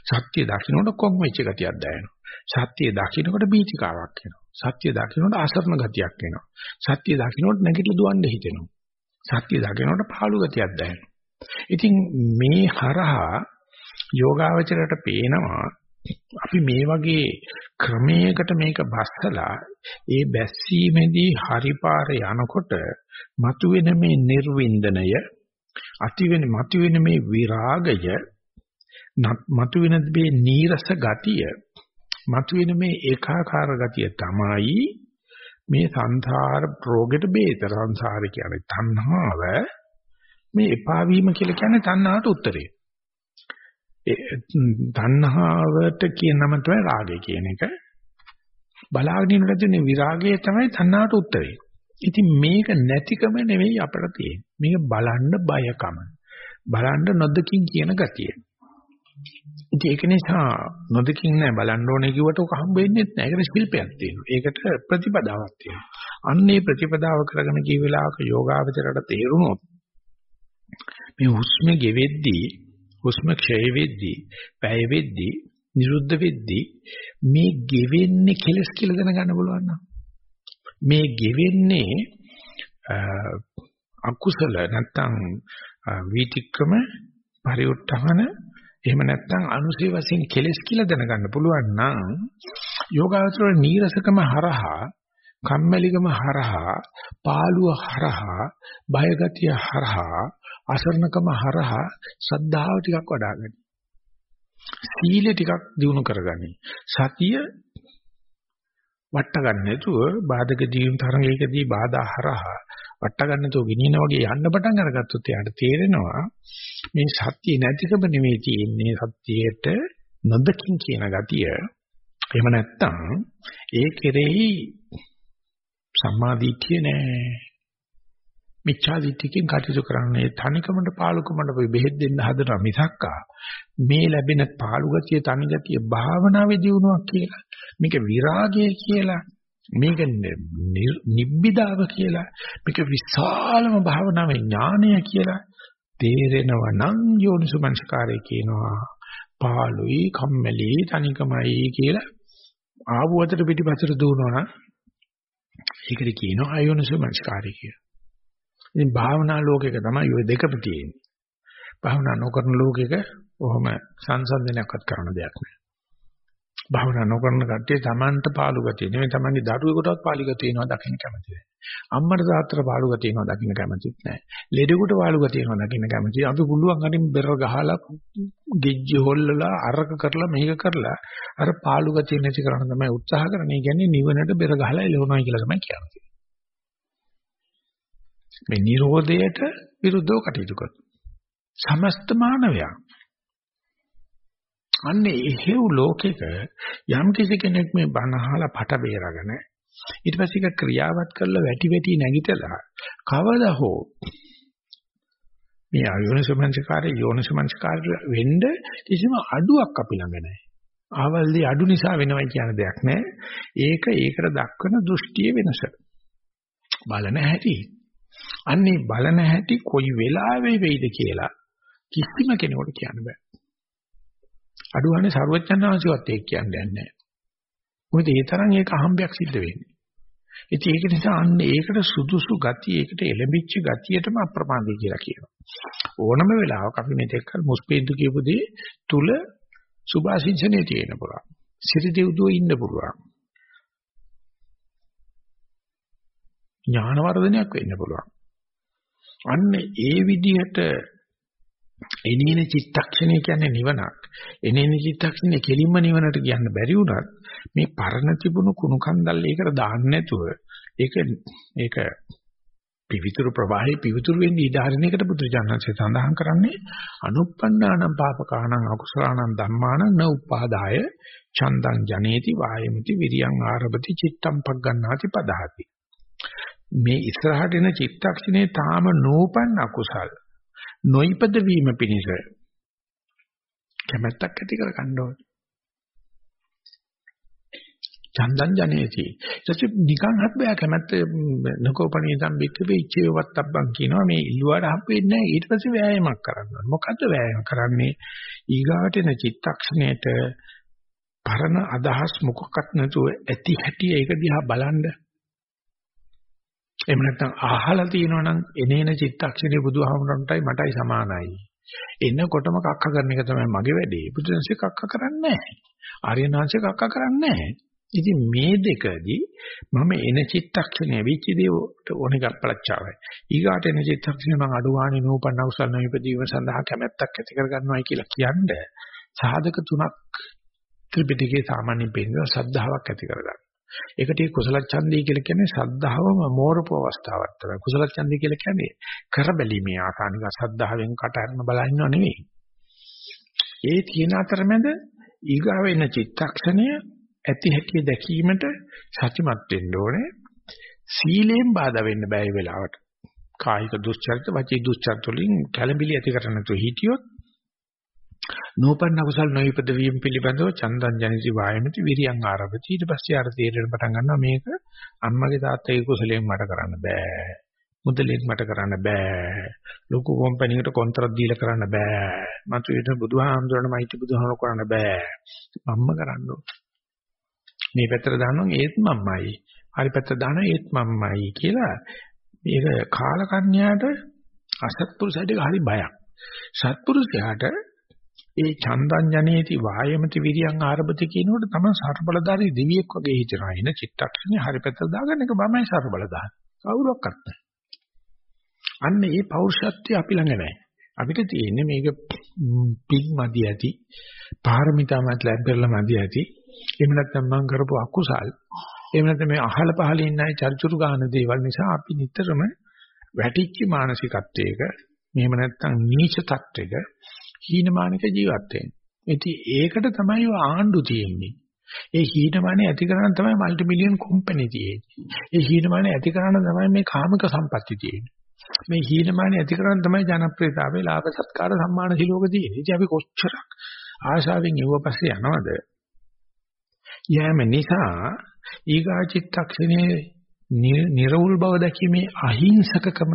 සත්‍ය දකින්නකොට කොම් වෙච්ච ගතියක් දැනෙනවා. සත්‍ය දකින්නකොට බීචිකාවක් එනවා. සත්‍ය දකින්නකොට අසරණ ගතියක් එනවා. සත්‍ය දකින්නකොට නැගිටලා දුවන්න හිතෙනවා. සත්‍ය දකින්නකොට පාළු ගතියක් දැනෙනවා. ඉතින් මේ හරහා යෝගාවචරයට පේනවා අපි මේ වගේ ක්‍රමයකට මේක බස්සලා ඒ බැස්සීමේදී හරිපාරේ යනකොට මතුවෙන මේ නිර්වින්දනය අතිවෙන මතුවෙන මේ විරාගය මතුවෙන මේ නීරස ගතිය මතුවෙන මේ ඒකාකාර ගතිය තමයි මේ සංසාර රෝගෙට බේත සංසාර කියන්නේ තණ්හාව. මේ එපා වීම කියලා කියන්නේ තණ්හාවට උත්තරේ. තණ්හාවට කියන නම තමයි රාගය කියන එක. බලාගෙන ඉන්නකොට තියෙන විරාගය තමයි තණ්හාවට උත්තරේ. ඉතින් මේක නැතිකම නෙවෙයි අපිට තියෙන්නේ. මේක බලන්න බයකම. බලන්න නොදකින් කියන ගතිය. ඉතින් ඒක නිසා නොදකින් නෑ බලන්න ඕනේ කිව්වට ඔක හම්බ වෙන්නේ නැහැ. ඒකට ශිල්පයක් තියෙනවා. ඒකට ප්‍රතිපදාවක් තියෙනවා. අන්නේ ප්‍රතිපදාව කරගෙන කී වෙලාවක යෝගාවචරයට තේරුණොත් මේ හුස්ම ගෙවෙද්දී හුස්ම ක්ෂය වෙද්දී, පැය වෙද්දී, නිරුද්ධ වෙද්දී මේ ගෙවෙන්නේ කෙලස් කියලා දැනගන්න පුළුවන් නම්. මේ ගෙවෙන්නේ අකුසල නැත්තම් වීතික්‍රම පරිඋත්ථාන එහෙම නැත්නම් අනුසේ වශයෙන් කෙලස් කියලා දැනගන්න පුළුවන් නම් යෝගාවචර නීරසකම හරහා කම්මැලිකම හරහා පාළුව හරහා බයගතිය හරහා අසරණකම හරහා ශ්‍රද්ධාව ටිකක් වඩ아가න්න. සීලය ටිකක් දිනු කරගනි. සතිය වට ගන්න නැතුව බාධක ජීවන තරඟයකදී බාධා හරහා වට ගන්න නැතුව ගෙනියන වගේ යන්න පටන් අරගත්තොත් එයාට තේරෙනවා මේ සත්‍ය නැතිකම නෙමෙයි තියෙන්නේ සත්‍යයට නොදකින් කියන ගතිය. එහෙම නැත්තම් ඒ කෙරෙහි සම්මාදිට්ඨිය නෑ. මිච්ඡාදිට්ඨියකින් කටයුතු කරන්නේ තනිකමට පාලුකමට බෙහෙත් දෙන්න හදනවා මිසක්කා මේ ලැබෙන පාලු ගතිය තනි ගතිය භාවනාවේ දියුණුවක් කියලා මේක විරාගය කියලා මේක නිබ්බිදාව කියලා මේක විශාලම භාවනාවේ ඥානය කියලා තේරෙනවා නම් යෝනිසුමංස්කාරය කියනවා පාළුයි කම්මැලි තනිකමයි කියලා ආවුවතට පිටිපස්සට දුවනවා ඒකට කියනවා අයෝනිසුමංස්කාරය කියලා. ඉතින් භාවනා ලෝකයක තමයි ওই දෙකම තියෙන්නේ. භාවනා නොකරන ලෝකයක ඔහොම සංසන්දනයක්වත් කරන දෙයක් නෑ. භාවනා නොකරන කට්ටිය Tamanට පාළු ගතිය නෙමෙයි Tamanගේ දරුවෙකුටවත් පාළු ගතිය වෙනවා දකින්න කැමති නෑ. අම්මට තාත්තට පාළු ගතිය වෙනවා දකින්න කැමතිත් නෑ. ලෙඩෙකුට පාළු ගතිය වෙනවා දකින්න කැමතියි. අපි පුළුවන් හරින් බෙර ගහලා ගෙජ්ජි හොල්ලලා අරක කරලා මේක කරලා අර පාළු ගතිය නැති කරන්න තමයි උත්සාහ කරන්නේ. ඒ කියන්නේ නිවනට බෙර ගහලා එළවනවා කියලා තමයි කියන්නේ. මේ Nirodhaයට විරුද්ධව කටයුතු කරනවා. සමස්ත මානවයා අන්නේ එහෙව් ලෝකෙක යම් කිසි කෙනෙක් මේ බණ අහලා පට බේරගෙන ඊට පස්සේ ඒක ක්‍රියාවත් කරලා වැටි වැටි නැගිටලා කවදා හෝ මේ අයෝනිසමංසකාරය යෝනිසමංසකාරය වෙන්න කිසිම අඩුවක් අපි ළඟ නැහැ. ආවල්දී අඩු නිසා වෙනවයි කියන දෙයක් නැහැ. ඒක ඒකට දක්වන දෘෂ්ටිය වෙනස. බලන හැටි. අන්නේ බලන හැටි කොයි වෙලාවෙ වෙයිද කියලා කිසිම කෙනෙකුට කියන්න බෑ. අඩුවනේ ਸਰවඥාන්සිවත් ඒක කියන්නේ නැහැ. මොකද ඒ තරම් ඒක අහම්බයක් සිද්ධ වෙන්නේ. ඉතින් ඒක නිසා අන්න ඒකට සුදුසු ගතිය, ඒකට එළඹිච්ච ගතියටම අප්‍රමාදී කියලා කියනවා. ඕනම වෙලාවක අපි මෙතෙක් කල මුස්පේන්තු කියපු දේ තුල සුභාසින්චනේ තියෙන පුළුවන්. සිරිදෙව්දුව ඉන්න පුළුවන්. ඥාන වර්ධනයක් වෙන්න පුළුවන්. අන්න ඒ විදිහට එනින චිත්තක්ෂණය කියන්නේ නිවනක්. එනින චිත්තක්ෂණය කෙලින්ම නිවනට කියන්න බැරි වුණත් මේ පරණ තිබුණු කුණු කන්දල් ඒකට දාන්න නැතුව ඒක ඒක පිවිතුරු ප්‍රවාහයේ පිවිතුරු වෙන්නේ ඉදාහරණ එකට බුදුජානකසේ සඳහන් කරන්නේ අනුප්පන්නානම් පාපකානම් අකුසලානම් ධම්මානම් න උපාදාය චන්දං ජනේති වායමති විරියං ආරභති චිත්තම් පග්ගණ්ණාති පදහති මේ ඉස්සරහට එන චිත්තක්ෂණේ තාම නූපන් අකුසල් නොයිපද වීම පිණිස කැමැත්තක් ඇති කර ගන්න ඕනේ. චන්දං ජනේති. ඊට නිකන් හත් බෑ කැමැත්ත නකෝපණීතම් බික්කවේ ඉච්ඡේවත්තබ්බන් කියනවා මේ ඉල්ලුවාට හම්බෙන්නේ නැහැ ඊට පස්සේ වෑයමක් කරන්න ඕනේ. මොකද්ද වෑයම කරන්නේ? ඊගාට එන චිත්තක්ෂණයට පරණ අදහස් මොකක්වත් නැතුව ඇති හැටි ඒක දිහා බලන්න එහෙම නැත්නම් අහලා තියෙනවා නම් එනේන චිත්තක්ෂණේ බුදුහාමුදුරන්ටයි මටයි සමානයි. එන්නකොටම කක්ක කරන එක තමයි මගේ වැඩේ. බුදුන්සේ කක්ක කරන්නේ නැහැ. ආර්යනාංශ කක්ක කරන්නේ නැහැ. ඉතින් මේ දෙකදී මම එන චිත්තක්ෂණය වෙච්ච දේට ඕනේ ගප්පලච්චාවයි. ඊගාට එන චිත්තක්ෂණය මම අඩුවානේ නූපන්න උසල් නොයිපදීම සඳහා කැමැත්තක් ඇති කරගන්නවයි කියලා කියන්නේ සාධක තුනක් ත්‍රිපිටකයේ සාමාන්‍ය පෙන්නන සද්ධාාවක් ඇති කරගන්න. ඒකට කුසල ඡන්දය කියලා කියන්නේ ශ්‍රද්ධාවම මෝරපු අවස්ථාවක් තමයි. කුසල ඡන්දය කියලා කියන්නේ කරබැලීමේ ආකානික ශ්‍රද්ධාවෙන් කට අරන බලන්නව නෙවෙයි. ඒ තියෙන අතරමැද ඊගාව වෙන චිත්තක්ෂණය ඇති හැටි දැකීමට සතිමත් වෙන්න ඕනේ. සීලයෙන් බාධා වෙන්න බෑ ඒ වෙලාවට. කායික දුස්චරිත, වචී දුස්චරිත වලින් කැළඹිලි ඇති කරන්න තු හිටියොත් නෝපන්න කුසල් නොයිපද වීම පිළිබඳව චන්දං ජනිසි වායමති විරියං ආරභති ඊට පස්සේ ආර තේරෙන්න පටන් ගන්නවා මේක අම්මගේ තාත්තගේ කුසලයෙන් මට කරන්න බෑ. මුදලෙන් මට කරන්න බෑ. ලොකු කම්පැනි එකට කොන්ත්‍රාත් දීලා කරන්න බෑ. මතු ඊට බුදුහාමුදුරනේ මයිටි බුදුහාමුදුර කරන්න බෑ. මම්ම කරන්න මේ පැත්තට දානවා ඒත් මම්මයි. හරි පැත්තට දානවා ඒත් මම්මයි කියලා. මේක කාලකන්‍යාට අසත්පුරුෂයට හරි බයක්. සත්පුරුෂයාට ඒ චන්දං ජනේති වායමති විරියං ආරභති කියනකොට තමයි සර්බලධාරී දෙවියෙක් වගේ හිතනවා. එන චිත්තක්ෂණේ හරි පැත්තට දාගන්න එක මමයි සර්බලධාරී. කවුරක්වත් නැහැ. අන්න ඒ පෞරුෂත්වය අපි ළඟ නැහැ. අපිට තියෙන්නේ මේක පිං මදි ඇති, පාරමිතාමත් ලැබෙරලා මදි ඇති. එහෙම නැත්නම් මම කරපු අකුසල්. එහෙම නැත්නම් මේ අහල පහල ඉන්න අය චර්චුරු ගන්න දේවල් නිසා අපි නිතරම වැටිච්ච මානසිකත්වයක මෙහෙම නැත්නම් නීච තත්ත්වයක හීනමානක ජීවත් වෙන්නේ. ඉතින් ඒකට තමයි ආණ්ඩු තියෙන්නේ. ඒ හීනමානේ ඇති කරන තමයි মালටි මිලියන් කම්පැනි තියෙන්නේ. ඒ හීනමානේ ඇති කරන තමයි මේ කාමක සම්පatti තියෙන්නේ. මේ හීනමානේ ඇති කරන තමයි ජනප්‍රියතාවේ ලාභ සත්කාර සම්මාන සිලෝක තියෙන්නේ. ඉතින් අපි කොච්චරක් ආශාවෙන් යුව පස්සේ යනවද? යෑම නිසා ඊගා චිත්තක්ෂණයේ නිර්වුල් බව දැකීමේ අහිංසකකම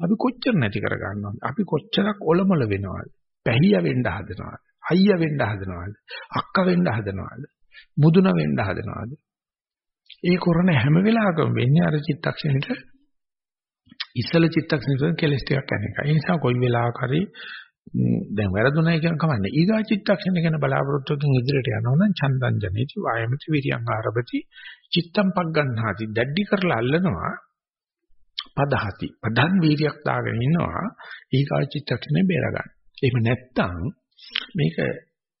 අපි කොච්චර නැති කර ගන්නවද? අපි කොච්චරක් ඔලොමල වෙනවද? පැහිය වෙන්න හදනවද? අයියා වෙන්න හදනවද? අක්කා වෙන්න හදනවද? මුදුන වෙන්න හදනවද? ඒ කරන හැම වෙලාවකම වෙන්නේ අර චිත්තක්ෂණයට ඉස්සල චිත්තක්ෂණයට කෙලස් ටිකක් යන එක. ඒ නිසා කොයි වෙලාවක හරි දැන් වැරදුණයි කියන කමන්නේ. ඊගා චිත්තක්ෂණ ගැන බලාපොරොත්තුකින් ඉදිරියට යනවා නම් චන්දං ජනේති වායමති විරියං ආරභති චිත්තම් පග්ගන්හාති දැඩි කරලා අල්ලනවා පදහති. පදන් වීරියක් දාගෙන ඉන්නවා ඊගා චිත්තක්ෂණය බේර ගන්න. එහෙම නැත්තම් මේක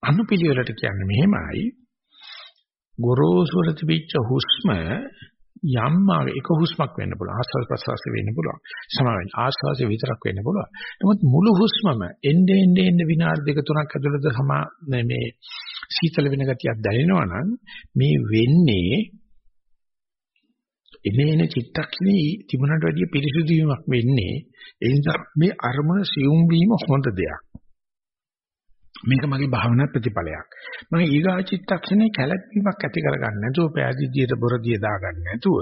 අනුපිළිවෙලට කියන්නේ මෙහෙමයි. ගොරෝසු වල තිබිච්ච හුස්ම යම් එක හුස්මක් වෙන්න පුළුවන්. ආස්වාද ප්‍රසවාස වෙන්න පුළුවන්. සමාවෙන් ආස්වාද විතරක් වෙන්න පුළුවන්. නමුත් මුළු හුස්මම එnde ende ende විනාඩි දෙක තුනක් ඇතුළත සමා මේ සීතල වෙන ගතියක් දැනෙනවා නම් මේ වෙන්නේ එනේන චිත්තක්ෂණේ තිබුණට වැඩිය පිරිසුදු වීමක් වෙන්නේ ඒ නිසා මේ අරමුණ සියුම් වීම හොඳ දෙයක් මේක මගේ භාවනා ප්‍රතිඵලයක්. මම ඊගා චිත්තක්ෂණේ කැළැප්පීමක් ඇති කරගන්න නැතුව පෑදීදියට බොරදිය දාගන්න නැතුව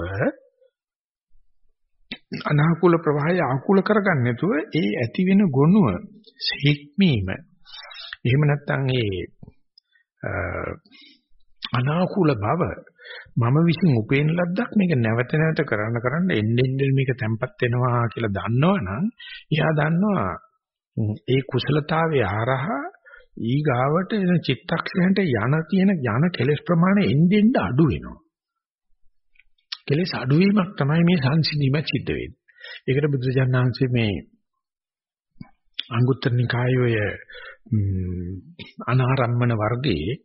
අනාකූල ප්‍රවාහය ආකූල කරගන්න නැතුව ඒ ඇති වෙන ගොනුව හික්මීම එහෙම නැත්නම් ඒ අනාකූල බව මම විසින් උපේන ලද්දක් මේක නැවත නැවත කරන්න කරන්න එන්න එන්න මේක තැම්පත් වෙනවා කියලා දන්නවනම් එයා දන්නවා ඒ කුසලතාවයේ ආරහා ඊගාවට එන චිත්තක්ෂණයට යන තියෙන යන කෙලෙස් ප්‍රමාණය එන්නෙන් අඩු වෙනවා. කෙලෙස් අඩුවීමක් තමයි මේ සංසිඳීම සිද්ධ වෙන්නේ. ඒකට බුදුජානනාංශයේ මේ අංගුත්තර නිකායේ අනාරම්මන වර්ගයේ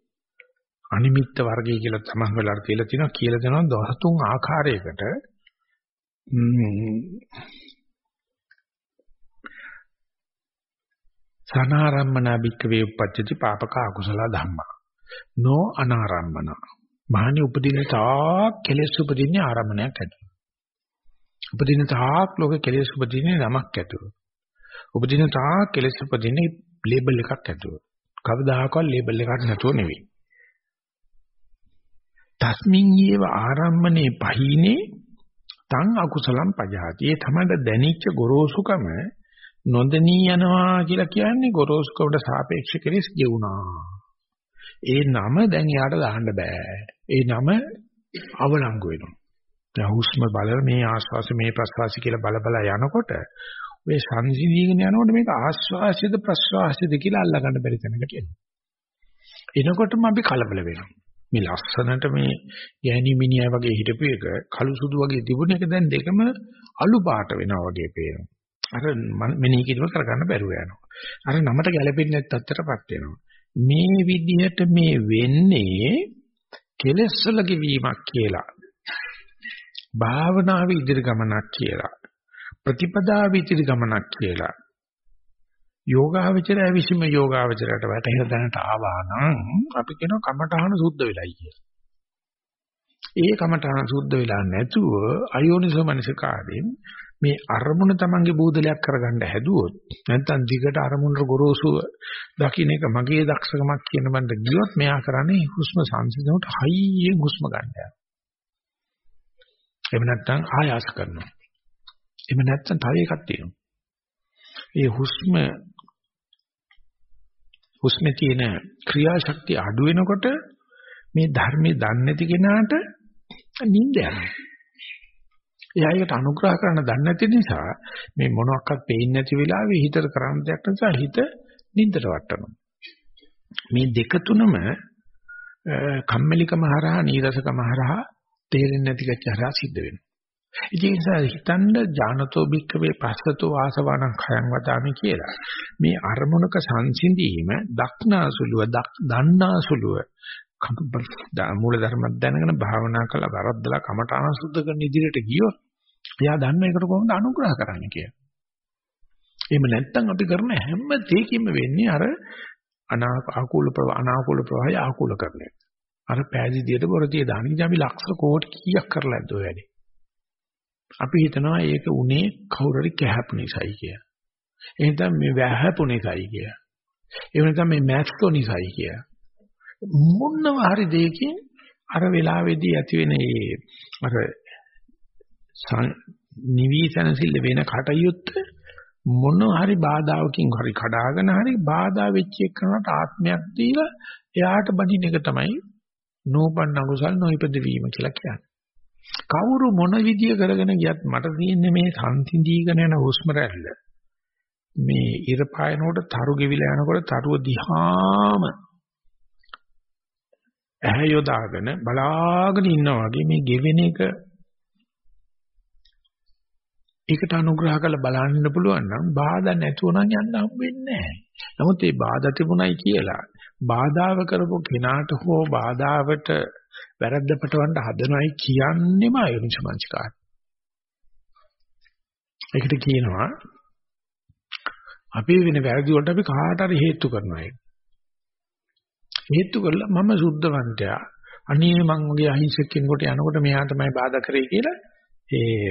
අනිමිත්ත වර්ගය කියලා තමයි වෙලාවට කියලා තියෙනවා කියලා දෙනවා 13 ආකාරයකට සනාරම්මන බික්කවේ උපච්චති පාපක අකුසල ධම්මා. නෝ අනාරම්මන. මහණි උපදින තාක් කෙලෙස් උපදින්නේ ආරම්මණයක් ඇතුළු. උපදින තාක් ලෝක කෙලෙස් උපදින්නේ නමක් ඇතුළු. උපදින තාක් කෙලෙස් උපදින්නේ ලේබල් එකක් ඇතුළු. කවදාහකවත් ලේබල් එකක් නැතුව නෙවෙයි. තස්මින් යේව ආරම්මනේ පහිනේ තං අකුසලම් පජාති. ඒ තමයි දැනිච්ච ගොරෝසුකම නොදෙනී යනවා කියලා කියන්නේ ගොරෝසුකවට සාපේක්ෂ කෙලෙස් ගෙවුනා. ඒ නම දැන් යාට දාන්න බෑ. ඒ නම අවලංගු වෙනවා. දැන් හුස්ම බලන මේ ආශ්වාස මේ ප්‍රශ්වාස කියලා බල බල යනකොට ඔය සංසිඳීගෙන යනකොට මේක ආශ්වාසයද ප්‍රශ්වාසයද කියලා අල්ලගන්න බැරි තැනකට එනවා. එනකොටම අපි කලබල වෙනවා. මේ ලස්සනට මේ යෑනි මිනිහා වගේ හිටපු එක කළු සුදු වගේ තිබුණ එක දැන් දෙකම අලු පාට වෙනවා වගේ පේනවා. අර මෙනෙහි කිරීම කරගන්න බැරුව යනවා. අර නමට ගැළපෙන්නේ නැත් තත්ත්වයටපත් වෙනවා. මේ විදිහට මේ වෙන්නේ කෙලෙස් වල ගෙවීමක් කියලා. භාවනාව ඉදිරි ගමනක් කියලා. ප්‍රතිපදාව ඉදිරි ගමනක් කියලා. යෝගාවචරය විසීම යෝගාවචරයට වැටහෙන දැනට ආවා නම් අපි කියනවා කමඨහන සුද්ධ වෙලයි කියලා. ඒ කමඨහන සුද්ධ වෙලා නැතුව අයෝනිසෝ මනසිකාරයෙන් මේ අරමුණ තමන්ගේ බූදලයක් කරගන්න හැදුවොත් නැත්නම් දිගට අරමුණට ගොරෝසුව දකින්න එක මගේ දක්ෂකමක් කියන බන්ද ගියොත් මෙයා කරන්නේ හුස්ම සංසිඳනට හයියෙන් හුස්ම ගන්න යනවා. එහෙම නැත්නම් ආයාස කරනවා. එහෙම නැත්නම් තව එකක් තියෙනවා. ඒ හුස්ම හුස්මේ තියෙන ක්‍රියාශක්තිය අඩු වෙනකොට මේ ධර්මයේ දන්නේ නැති කෙනාට නිින්ද යනවා. එයා ඒකට අනුග්‍රහ කරන්න දන්නේ නැති නිසා මේ මොනවත් පේන්නේ නැති වෙලාවේ හිතට කරන්න දෙයක් නිසා හිත නින්දට වටනවා. මේ දෙක තුනම කම්මැලිකම හරහා නීරසකම හරහා තේරෙන්නේ නැති කච්ච හරහා සිද්ධ වෙනවා. ඉතින් හිතන්න ඥානතෝ භික්කවේ පස්සතෝ ආසවණං khයං වදාමි කියලා. මේ අරමුණක සංසිඳීම දක්නාසුලුව දන්නාසුලුව මූල ධර්මයක් දැනගෙන භාවනා කළා වරද්දලා කමඨාන සුද්ධ කරන ඉදිරියට ගියොත් එයා දන්න එකට කොහොමද අනුග්‍රහ කරන්නේ කියලා. එහෙම නැත්නම් අපි කරන හැම දෙයකින්ම වෙන්නේ අර අනාකූල ප්‍රවාහ අනාකූල ප්‍රවාහය ආකූල කරන එක. අර පෑදීදියට බොරතිය දාන ඉතින් අපි ලක්ෂ කෝටි කීයක් කරලා ඇද්ද ඔය වැඩේ. අපි හිතනවා ඒක උනේ කවුරු හරි කැහපු නිසායි කියලා. එහෙනම් මේ වැහපු නිසායි කියලා. එහෙම නැත්නම් මේ මැස්කෝ නිසායි කියලා. මොනවා හරි දෙයකින් අර වෙලාවේදී ඇති වෙන අර නිවිසනසිල්ල වෙන කටයුත්ත මොන හරි බාධාවකින් හරි කඩාගෙන හරි බාධා වෙච්ච එකනට ආත්මයක් දීලා එයාට බඳින එක තමයි නෝපන්න අකුසල් නොයිපද වීම කියලා කියන්නේ. කවුරු මොන විදිය කරගෙන ගියත් මට තියෙන්නේ මේ සංසිඳීගෙන යන හුස්ම රැල්ල. මේ ඉර පායනකොට තරු ගෙවිලා යනකොට තරුව දිහාම ඇහැ යොදාගෙන බලාගෙන ඉන්නා වගේ මේ ගෙවෙන එක ඒකට අනුග්‍රහ කරලා බලන්න පුළුවන් නම් බාධා නැතුව නම් යන්න හම්බෙන්නේ නැහැ. නමුත් මේ බාධා තිබුණයි කියලා බාධාව කරපු කෙනාට හෝ බාධාවට වැරද්ද පටවන්න හදනවයි කියන්නේම අයෝනිසමංචකාරය. ඒකට කියනවා අපි වෙන වැරදි වලට අපි කාට හරි හේතු කරනවා ඒක. හේතු කරලා මම සුද්ධවන්තයා අනේ මං වගේ අහිංසක කෙනෙකුට යනකොට මෙයා තමයි බාධා කරේ කියලා ඒ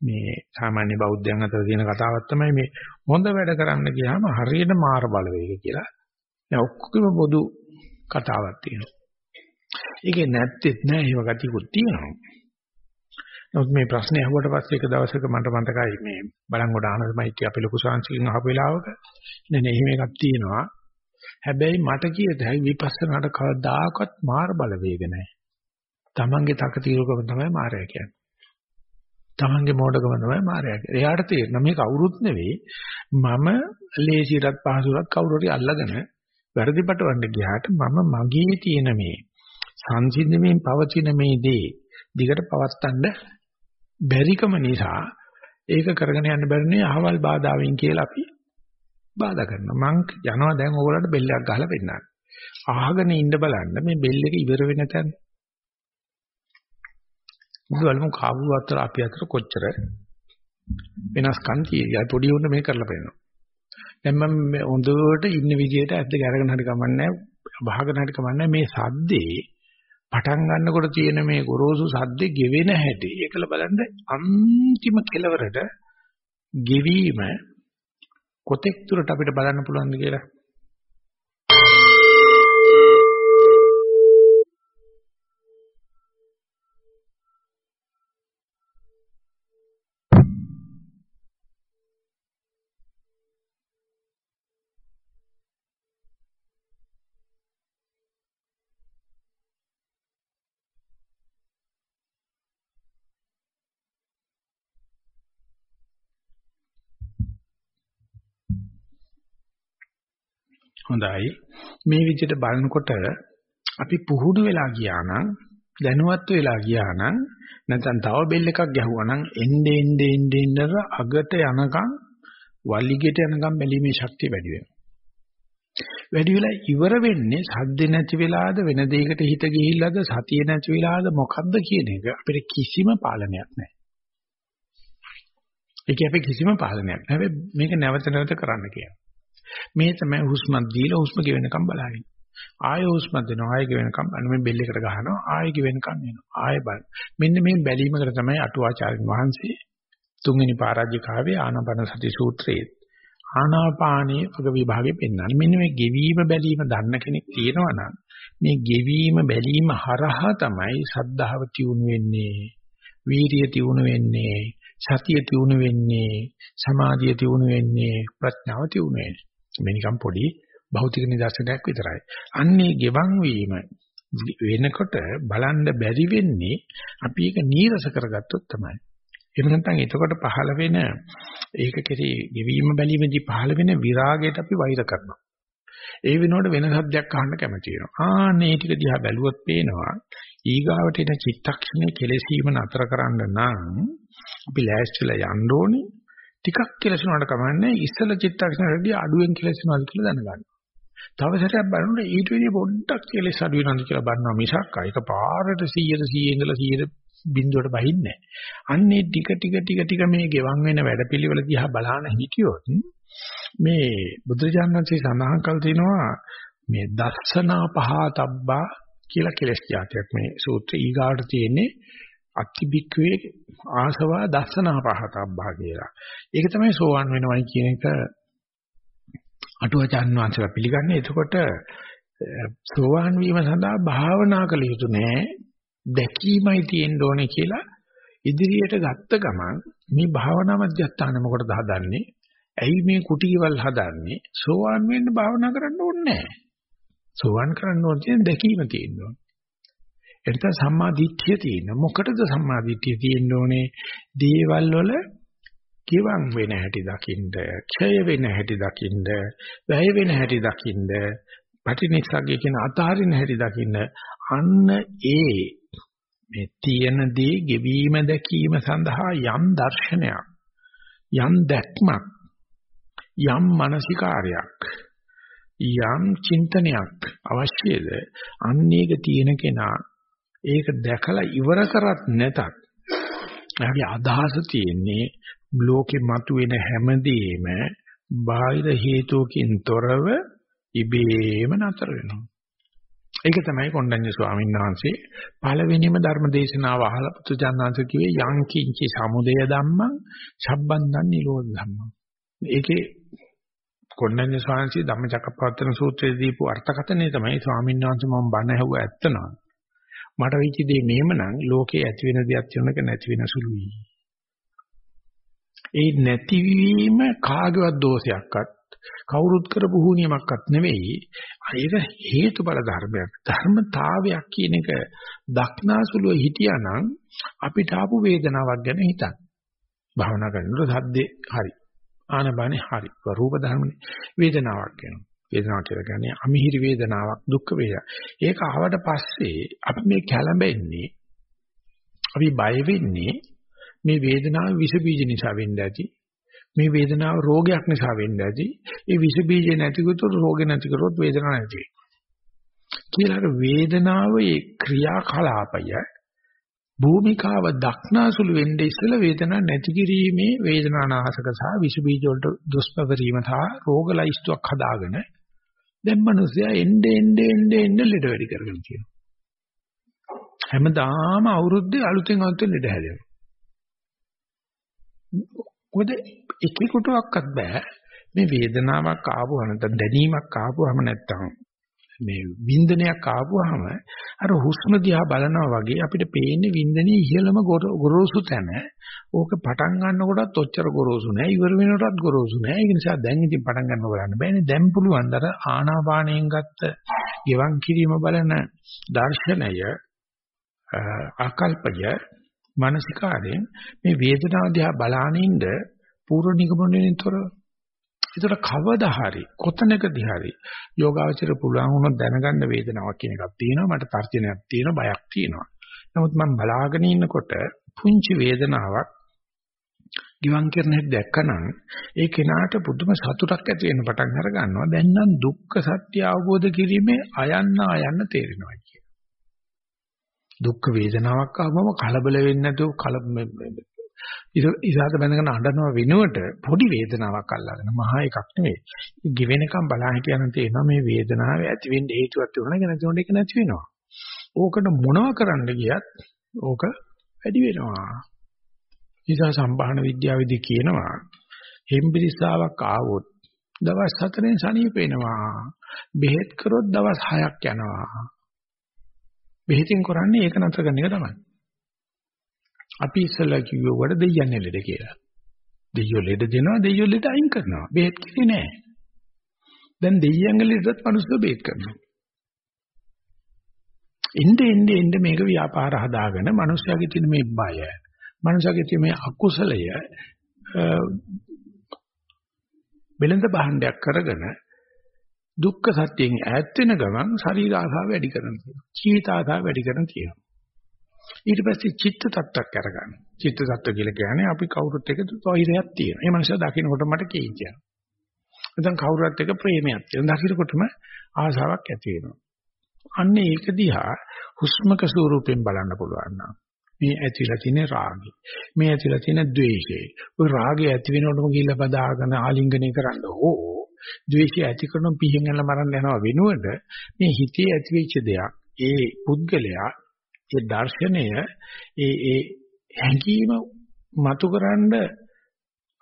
මේ සාමාන්‍ය බෞද්ධයන් අතර තියෙන කතාවක් තමයි මේ හොඳ වැඩ කරන්න ගියාම හරියට මාර බලවේග කියලා. දැන් ඔක්කොම පොදු කතාවක් තියෙනවා. ඒකේ නැත්තේත් නෑ ඒව ගතියකුත් තියෙනවා. නමුත් මේ ප්‍රශ්නේ අහුවට පස්සේ එක දවසක මට මතකයි මේ බලංගොඩ ආනන්දමයිත්‍ය අපේ ලොකු සංස්කෘතියෙන් අහපු වෙලාවක නේ නේ එහෙම එකක් තියෙනවා. හැබැයි මට කියත හැකි විපස්සනාට කවදාකවත් මාර බලවේග නැහැ. Tamange තකතිරකම තමයි මායя කියන්නේ. Tamange මෝඩකම තමයි මායя කියන්නේ. එයාට තේරෙන මේක අවුරුත් නෙවෙයි මම ලේසියටත් පහසුරත් කවුරු හරි අල්ලගෙන වැරදිපටවන්න ගියාට මම මගේ තියෙන මේ සංසිඳීමෙන් පවතින මේ දේ දිගට පවත්තන්න බැරිකම නිසා ඒක කරගෙන යන්න බැරිනේ අහවල් බාධාවෙන් කියලා අපි බාධා කරනවා. මං යනවා දැන් ඕගොල්ලන්ට බෙල්ලක් ගහලා පෙන්නන්න. අහගෙන ඉන්න බලන්න මේ බෙල් එක ඉවර වෙන තැන. මුදවලම කාබු අතර අපි අතර කොච්චර වෙනස්කම් තියෙයි. පොඩි උන්න මේ කරලා පෙන්නනවා. දැන් මම හොඳට ඉන්න විදිහට ඇද්ද ගැරගෙන හරි කමන්නේ වහගෙන හරි කමන්නේ මේ සද්දේ පටන් ගන්නකොට තියෙන මේ ගොරෝසු සද්දේ ගෙවෙන හැටි. ඒකල බලන්න අන්තිම කෙලවරට ගෙවීම කොතෙක් දුරට අපිට බලන්න පුළුවන්ද කියලා? හොඳයි. මේ විදිහට බලනකොට අපි පුහුණු වෙලා ගියා නම් දැනුවත් වෙලා ගියා නම් නැත්නම් තව බෙල් එකක් ගැහුවා නම් එන්නේ එන්නේ එන්නේ එන්නේ අගට යනකම් වලිගෙට යනකම් බැලීමේ ශක්තිය වැඩි වෙනවා. වැඩි වෙලා ඉවර වෙන්නේ සද්ද නැති වෙලාද වෙන දෙයකට හිත ගිහිල්ලාද සතිය නැති වෙලාද මොකද්ද කියන එක අපිට කිසිම පාලනයක් නැහැ. ඒක අපේ කිසිම පාලනයක් නැහැ. හැබැයි මේක නැවත නැවත කරන්න කියනවා. මේ තමයි හුස්මක් දීලා හුස්ම ගෙවෙනකම් බලන්නේ. ආය හුස්මක් දෙනවා ආය ගෙවෙනකම් අන්න මේ බෙල් එකට ගහනවා ආය ගෙවෙනකම් එනවා. ආය බලන. මෙන්න මේ බැලීමකට තමයි අටුවාචාර්යන් වහන්සේ තුන්වෙනි පරාජිකාවේ ආනාපාන සති සූත්‍රයේ ආනාපානයේ අග විභාගේ පෙන්වන්නේ. මෙන්න මේ ගෙවීම බැලීම දන්න කෙනෙක් තියෙනවා නම් මේ ගෙවීම බැලීම හරහා තමයි සද්ධාව තියුණු වෙන්නේ. වීරිය තියුණු වෙන්නේ. සතිය තියුණු වෙන්නේ. සමාධිය තියුණු වෙන්නේ. ප්‍රඥාව තියුණු වෙන්නේ. මේ නිකන් පොඩි භෞතික නිදර්ශනයක් විතරයි. අන්නේ ගෙවන් වීම වෙනකොට බලන්න බැරි වෙන්නේ අපි ඒක නීරස කරගත්තොත් තමයි. එහෙම නැත්නම් එතකොට පහළ වෙන ඒක කෙරේ ගෙවීම බැලීමේදී පහළ වෙන විරාගයට අපි වෛර කරනවා. ඒ වෙනකොට වෙන සද්දයක් අහන්න කැමති වෙනවා. ආන්නේ ටික දිහා බැලුවොත් පේනවා ඊගාවට එන චිත්තක්ෂණේ කෙලෙසීම නතර කරන්න නම් අපි ලෑස්තිලා යන්න ඕනේ. ටිකක් කෙලසුනාට කමන්නේ ඉස්සල චිත්තක්ෂණයේදී අඩුවෙන් කෙලසුනාද කියලා දැනගන්න. තව සැරයක් බලනකොට ඊට වැඩිය පොඩ්ඩක් කෙලස් අඩු වෙනවද කියලා බලනවා මිසක් ඒක පාරට 100ට 100 ඉඳලා 100ට බිඳුවට බහින්නේ අන්නේ ටික ටික ටික ටික මේ ගෙවන් වෙන වැඩපිළිවෙල දිහා බලන හිටියොත් මේ බුදුරජාණන්සේ සඳහන් කළ තිනවා මේ දස්සනා පහතබ්බා කියලා කෙලස් જાතියක් මේ සූත්‍රය ඊගාට තියෙන්නේ. අතිබික්වේ ආසවා දස්සනා පහතබ්බා කියලා. ඒක තමයි සෝවන් වෙනවයි කියන එක අටුවචාන් වහන්සේලා පිළිගන්නේ. එතකොට සෝවාන් වීම සඳහා භාවනා කළ යුතු නෑ. දැකීමයි තියෙන්න ඕනේ කියලා ඉදිරියට ගත්ත ගමන් මේ භාවනා මධ්‍යස්ථාන මොකටද හදන්නේ? ඇයි මේ කුටිවල් හදන්නේ? සෝවාන් වෙන්න භාවනා කරන්න ඕනේ නෑ. සෝවාන් කරන්න ඕනේ දැකීම තියෙන්න ඕනේ. එතන සම්මා දිට්ඨිය තියෙන. මොකටද සම්මා දිට්ඨිය තියෙන්න ඕනේ? දේවල් වල කිවන් වෙන හැටි දකින්න, ක්ෂය වෙන හැටි දකින්න, වැය වෙන හැටි දකින්න, පටිනිස්සග්ගේ කියන අතහරින හැටි දකින්න. අන්න ඒ මේ තියෙන දේ ගෙවීම දැකීම සඳහා යම් දර්ශනයක්, යම් දැක්මක්, යම් මානසිකාරයක්, යම් චින්තනයක් අවශ්‍යද? අන්න ඒක තියෙන කෙනා ඒක දැකලා ඉවර කරත් නැතත් එයාගේ අදහස තියෙන්නේ ලෝකෙ මතුවෙන හැමදේම බාහිර හේතුකින් තොරව ඉබේම නතර වෙනවා. ඒක තමයි කොණ්ඩඤ්ඤ ස්වාමීන් වහන්සේ පළවෙනිම ධර්ම දේශනාව අහලා පුතුජානනාංශ කිව්වේ යං කිංචි සමුදය ධම්මං සම්බන්ධන් නිරෝධ ධම්මං. ඒකේ කොණ්ඩඤ්ඤ ස්වාමීන් ධම්මචක්කප්පවත්තන සූත්‍රයේ දීපු අර්ථකථනය තමයි ස්වාමීන් වහන්සේ මම බණ ඇහුව ඇත්තනවා. මට වෙච්ච දේ මෙහෙමනම් ලෝකේ ඇති වෙන දෙයක් තියෙනක නැති වෙන සුළුයි. ඒ නැතිවීම කාගේවත් දෝෂයක්වත් කවුරුත් කරපු හුනියමක්වත් නෙවෙයි. ඒක හේතුඵල ධර්මයක්. ධර්මතාවයක් කියන එක දක්නාසුලුව හිටියානම් අපිට ආපු වේදනාවක් ගැන හිතන්න. භාවනා කරනකොට සද්දේ හරි. ආනබනේ හරි. රූප ධර්මනේ වේදනාවක් වෙනවා. වේදනාව කියලා කියන්නේ අමිහිරි වේදනාවක් දුක් වේදනා. ඒක ආවට පස්සේ අපි මේ කැළඹෙන්නේ අපි බය වෙන්නේ මේ වේදනාව විස බීජ නිසා වෙන්න ඇති. මේ වේදනාව රෝගයක් නිසා වෙන්න ඇති. ඒ විස බීජ නැතිකොට රෝගේ නැති කරොත් වේදනාවක් නැති වෙයි. කියලා වේදනාවේ ක්‍රියාකලාපය භූමිකාව දක්නාසුළු වෙන්නේ ඉස්සෙල්ලා වේදනාවක් නැති කිරීමේ වේදනානාශක සහ විස බීජ වලට දුෂ්පරිම සහ රෝග ලයිස්තුවක් හදාගෙන දැන් මිනිස්සයා එnde ende ende ende ලෙඩ වැඩි කරගෙන තියෙනවා. හැමදාම අවුරුද්දේ අලුතෙන් අලුතෙන් ලෙඩ හැදෙනවා. මොකද එකෙකුටවත් බෑ මේ වේදනාවක් ආවම නැත්නම් දැනීමක් ආවම නැත්නම් මේ වින්දනයක් ආවම අර හුස්ම දිහා බලනවා වගේ අපිට පේන්නේ වින්දනයේ ඉහළම ගොරෝසු තැන. ඕක පටන් ගන්නකොටත් ඔච්චර ගොරෝසු නෑ ඉවර වෙනකොටත් ගොරෝසු නෑ. ඒ නිසා දැන් ඉතින් පටන් ගන්න බලන්න බෑනේ. දැන් පුළුවන් අර ආනාපානයෙන් ගත්ත ගෙවන් කිරීම බලන දර්ශනය ආකල්පය මානසිකාරයෙන් මේ වේදනාව දිහා බලානින්ද පූර්ව නිගමනයෙන් තොරව ඒතර කවදා හරි කොතනකදී හරි යෝගාවචර පුළුවන් වුණොත් දැනගන්න වේදනාවක් කියන එකක් තියෙනවා මට තර්ජනයක් තියෙනවා බයක් තියෙනවා නමුත් මම බලාගෙන ඉන්නකොට පුංචි වේදනාවක් ගිවන් කරන හැටි දැක්කනම් ඒ කෙනාට පුදුම සතුටක් ඇති වෙන පටන් අර ගන්නවා දැන් නම් දුක්ඛ සත්‍ය අවබෝධ කිරීමේ අයන්න අයන්න තේරෙනවා කිය. දුක් වේදනාවක් ආවම කලබල වෙන්නේ නැතුව කල ඉසాత බැඳගෙන අඬනව වෙනුවට පොඩි වේදනාවක් අල්ලගෙන මහා එකක් නෙවෙයි. ගිවෙනකම් බලා හිටියනම් තේරෙනවා මේ වේදනාව ඇති වෙන්න හේතුවක් තිබුණා නැති වුණා ඒක නැති වෙනවා. ඕකට මොනව කරන්න ගියත් ඕක වැඩි වෙනවා. නිසා සම්භාහන විද්‍යාවේදී කියනවා හෙම්බිරිස්සාවක් ආවොත් දවස් 4ෙන් සනීප වෙනවා. බෙහෙත් කරොත් දවස් 6ක් යනවා. බෙහෙතින් කරන්නේ ඒක නතර කරන එක තමයි. අපි ඉස්සලා කිව්වොත් දෙයියන්නේ ලෙඩ කියලා. දෙයියෝ ලෙඩ දෙනවා දෙයියෝ ලෙඩ අයින් කරනවා. බෙහෙත් කිසි නෑ. දැන් දෙයියන්ගේ ලෙඩත් මිනිස්සු බෙහෙත් කරනවා. එnde ende ende මේක ව්‍යාපාර හදාගෙන මිනිස්යාගේ තියෙන මේ බය, මිනිස්යාගේ තියෙන මේ අකුසලය බෙලඳ භාණ්ඩයක් කරගෙන දුක්ඛ සත්‍යයෙන් ඈත් වෙන ගමන් ශරීර ආසාව වැඩි කරන තියෙනවා. ජීවිත ආසාව වැඩි කරන තියෙනවා. ඊට පස්සේ චිත්ත tattක් අරගන්න. චිත්ත tattව කියලා කියන්නේ අපි කවුරුත් එක්ක වෛරයක් තියෙනවා. ඒ මනුස්සයා දකින්නකොට මට කී කියනවා. නැත්නම් කවුරුත් එක්ක ප්‍රේමයක් තියෙනවා. දකින්නකොටම ආසාවක් ඇති වෙනවා. අන්න ඒක දිහා හුස්මක ස්වරූපයෙන් බලන්න පුළුවන් නම් මේ ඇතිලා තියෙන රාගය. මේ ඇතිලා තියෙන ද්වේෂය. ওই රාගය ඇති වෙනකොටම ගිහිල්ලා බදාගෙන ආලිංගනය කරන්න ඕ. ද්වේෂය ඇති කරන පිහින් යන මරන්න යනවා වෙනුවට මේ හිතේ ඇතිවෙච්ච දෙයක්. ඒ පුද්ගලයා ඒ දර්ශනය ඒ ඒ හැඟීම මතුකරන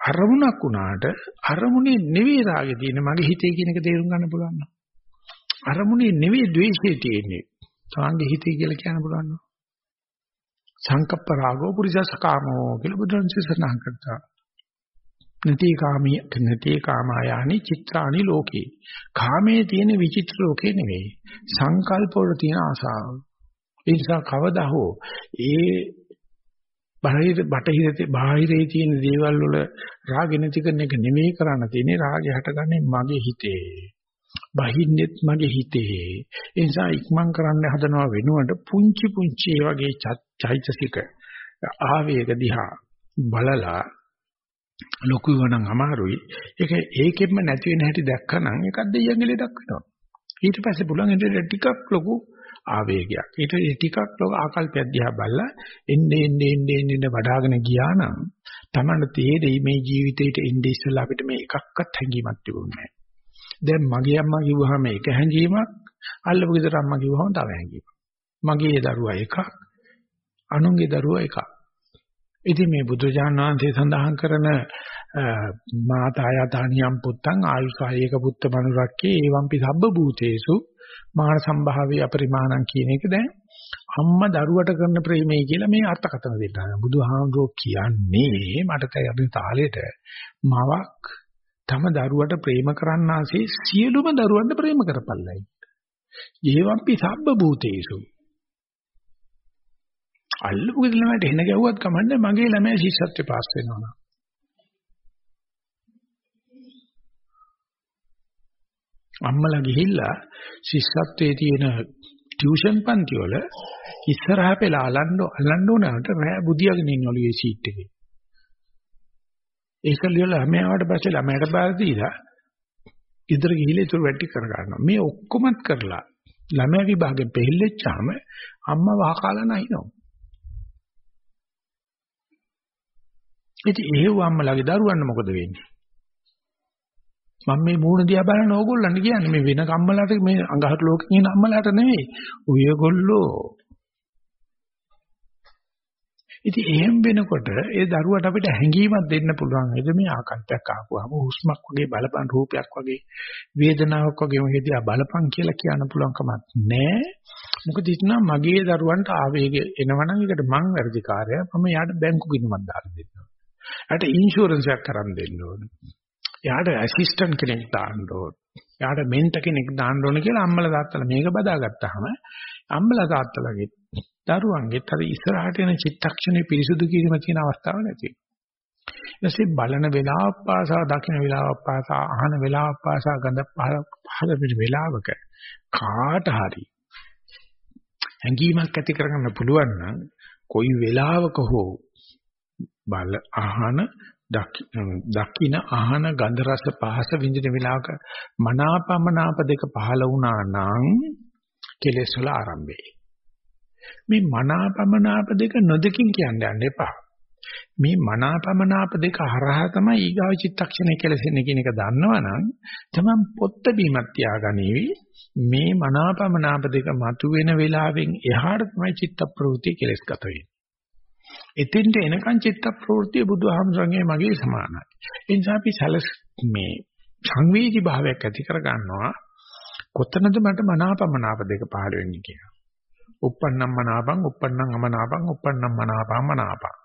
අරමුණක් වුණාට අරමුණේ නෙවෙයි රාගේ තියෙන මගේ හිතේ කියන එක තේරුම් ගන්න පුළුවන් නෝ. අරමුණේ නෙවෙයි ද්වේෂය තියෙන්නේ. සාංගේ හිතේ කියලා කියන්න පුළුවන් නෝ. සංකප්ප රාගෝ පුරිසසකාමෝ කියලා බුදුන් සසනහන් කරතා. නති කාමී නති කාමායානි චිත්‍රානි ලෝකේ. කාමයේ තියෙන විචිත්‍ර ලෝකේ නෙවෙයි. සංකල්ප වල තියෙන ආසාව. ඒ නිසා කවදා හෝ ඒ බාහිර බටහිර බාහිරේ තියෙන දේවල් වල රාග නැති කරන එක නෙමෙයි කරන්න තියෙන්නේ රාගය හටගන්නේ මගේ හිතේ. බහින්නෙත් මගේ හිතේ. ඒ නිසා ඉක්මන් කරන්න හදනවා වෙනුවට පුංචි පුංචි ඒ වගේ චෛතසික ආවේග දිහා බලලා ලොකු වෙනනම් අමාරුයි. ඒක ඒකෙන්ම නැති වෙන හැටි දැක්කනම් ඒකත් දෙයියන්ගේ ලෙඩක් වෙනවා. ඊට පස්සේ පුළුවන් ඉතින් ටිකක් ලොකු ආවේගයක්. ඊට ටිකක් ලොකු ආකල්පයක් දිහා බලලා එන්නේ එන්නේ එන්නේ එන්නේ වඩාගෙන ගියා නම් Tamanne තේරෙයි මේ ජීවිතේට එන්නේ ඉස්සෙල්ලා අපිට මේ එකක්වත් හැංගීමක් තිබුණේ නැහැ. දැන් මගේ අම්මා කිව්වහම එක හැංගීමක්, අල්ලපු ගෙදර අම්මා කිව්වහම තව හැංගීමක්. මගේ දරුවා එකක්, අනුන්ගේ දරුවා එකක්. ඉතින් මේ බුදුජානක වහන්සේ සඳහන් කරන මාතායතානියම් පුත්තං ආයුකායේක පුත්ත මනුරක්කේ එවම්පි සබ්බ භූතේසු මාන සම්භාවයේ අපරිමාණං කියන එක දැන් අම්මා දරුවට කරන ප්‍රේමය කියලා මේ අර්ථකථන දෙන්නා. බුදුහාමුදුරුවෝ කියන්නේ මට අපි තාලෙට මවක් තම දරුවට ප්‍රේම කරන්නාසේ සියලුම දරුවන්ට ප්‍රේම කරපල්ලයි. ජීවම්පි සබ්බ භූතේසු. අල්ලපු ළමයට එන ගැව්වත් කමන්නේ මගේ ළමයා ශිෂ්‍යත්වේ පාස් වෙනවා. අම්මලා ගිහිල්ලා ශිෂ්‍යත්වයේ තියෙන ටියුෂන් පන්ති වල ඉස්සරහා පෙළ අලන්න අල්ලන්න උනාට රෑ බුදියාගෙන ඉන්නවලු ඒ සීට් එකේ. ඒක ලියලා ළමයාට පස්සේ ළමයාට බාර දීලා ඉදර ගිහිල්ලා ඉතුරු වැටි කර ගන්නවා. මේ ඔක්කොමත් කරලා ළමයා විභාගෙන් පෙහෙල්ලෙච්චාම අම්මා වහකාලා නැහිනවා. ඉතින් එහෙව් අම්මලාගේ දරුවන්න මොකද වෙන්නේ? මම මේ මූණ දිහා බලන ඕගොල්ලන්ට කියන්නේ මේ වෙන කම්මලාට මේ අඟහරු ලෝකේ ඉන්න අම්මලාට නෙවෙයි. ඔයගොල්ලෝ. ඉතින් එහෙම වෙනකොට ඒ දරුවට අපිට හැඟීමක් දෙන්න පුළුවන්. එද මේ ආකල්පයක් ආපුවාම හුස්මක් වගේ බලපන් රූපයක් වගේ වේදනාවක් වගේ මේ දිහා බලපන් කියලා කියන්න පුළුවන් කමක් නැහැ. මොකද ඉතින් මගේ දරුවන්ට ආවේගය එනවනම් ඒකට මං වැඩිකාරයා මම යාට බැංකු ගිණුමක් දාලා දෙන්නවා. යාට ඉන්ෂුරන්ස් එකක් කරන් දෙන්න ඕනේ. එයාට ඇසිස්ටන්ට් කෙනෙක් දාන්න ඕන. එයාට මෙන්ට කෙනෙක් දාන්න ඕන කියලා අම්මලා තාත්තලා මේක බදාගත්තාම අම්මලා තාත්තලාගේ දරුවන්ගෙත් අර ඉස්සරහට එන චිත්තක්ෂණේ පිරිසුදු කිරීම තියෙන අවස්ථාවක් නැති වෙනවා. ඊටසේ බලන වෙලාවක් පාසා දකින වෙලාවක් පාසා අහන වෙලාවක් පාසා ගඳ පහල පිට වෙලාවක කාට හරි හැඟීමක් ඇති කරගන්න පුළුවන් නම් කොයි වෙලාවක හෝ බල අහන දකින අහන ගන්ධ රස පහස විඳින වෙලාවක මනාපමනාප දෙක පහළ වුණා නම් කෙලෙස් වල ආරම්භය. මේ මනාපමනාප දෙක නොදකින් කියන්න යන්න එපා. මේ මනාපමනාප දෙක හරහා තමයි ඊගාව චිත්තක්ෂණය කෙලෙසෙන්නේ කියන එක දන්නවනම් තමන් පොත්ත බීමක් තියාගනීවි මේ මනාපමනාප දෙක මතුවෙන වෙලාවෙන් එහාට තමයි චිත්ත ප්‍රවෘත්ති කෙලස් ගත වෙන්නේ. එතෙන්ට එනකන් චිත්ත ප්‍රවෘත්ති බුදුහාමුදුරන්ගේ මගේ සමානයි. ඒ නිසා අපි සැලස් මේ සංවේදී භාවයක් ඇති කර ගන්නවා කොතනද මට මනාපමනාප දෙක පහළ වෙන්නේ කියලා. uppannam manapam uppannam amanapam uppannam manapam manapam.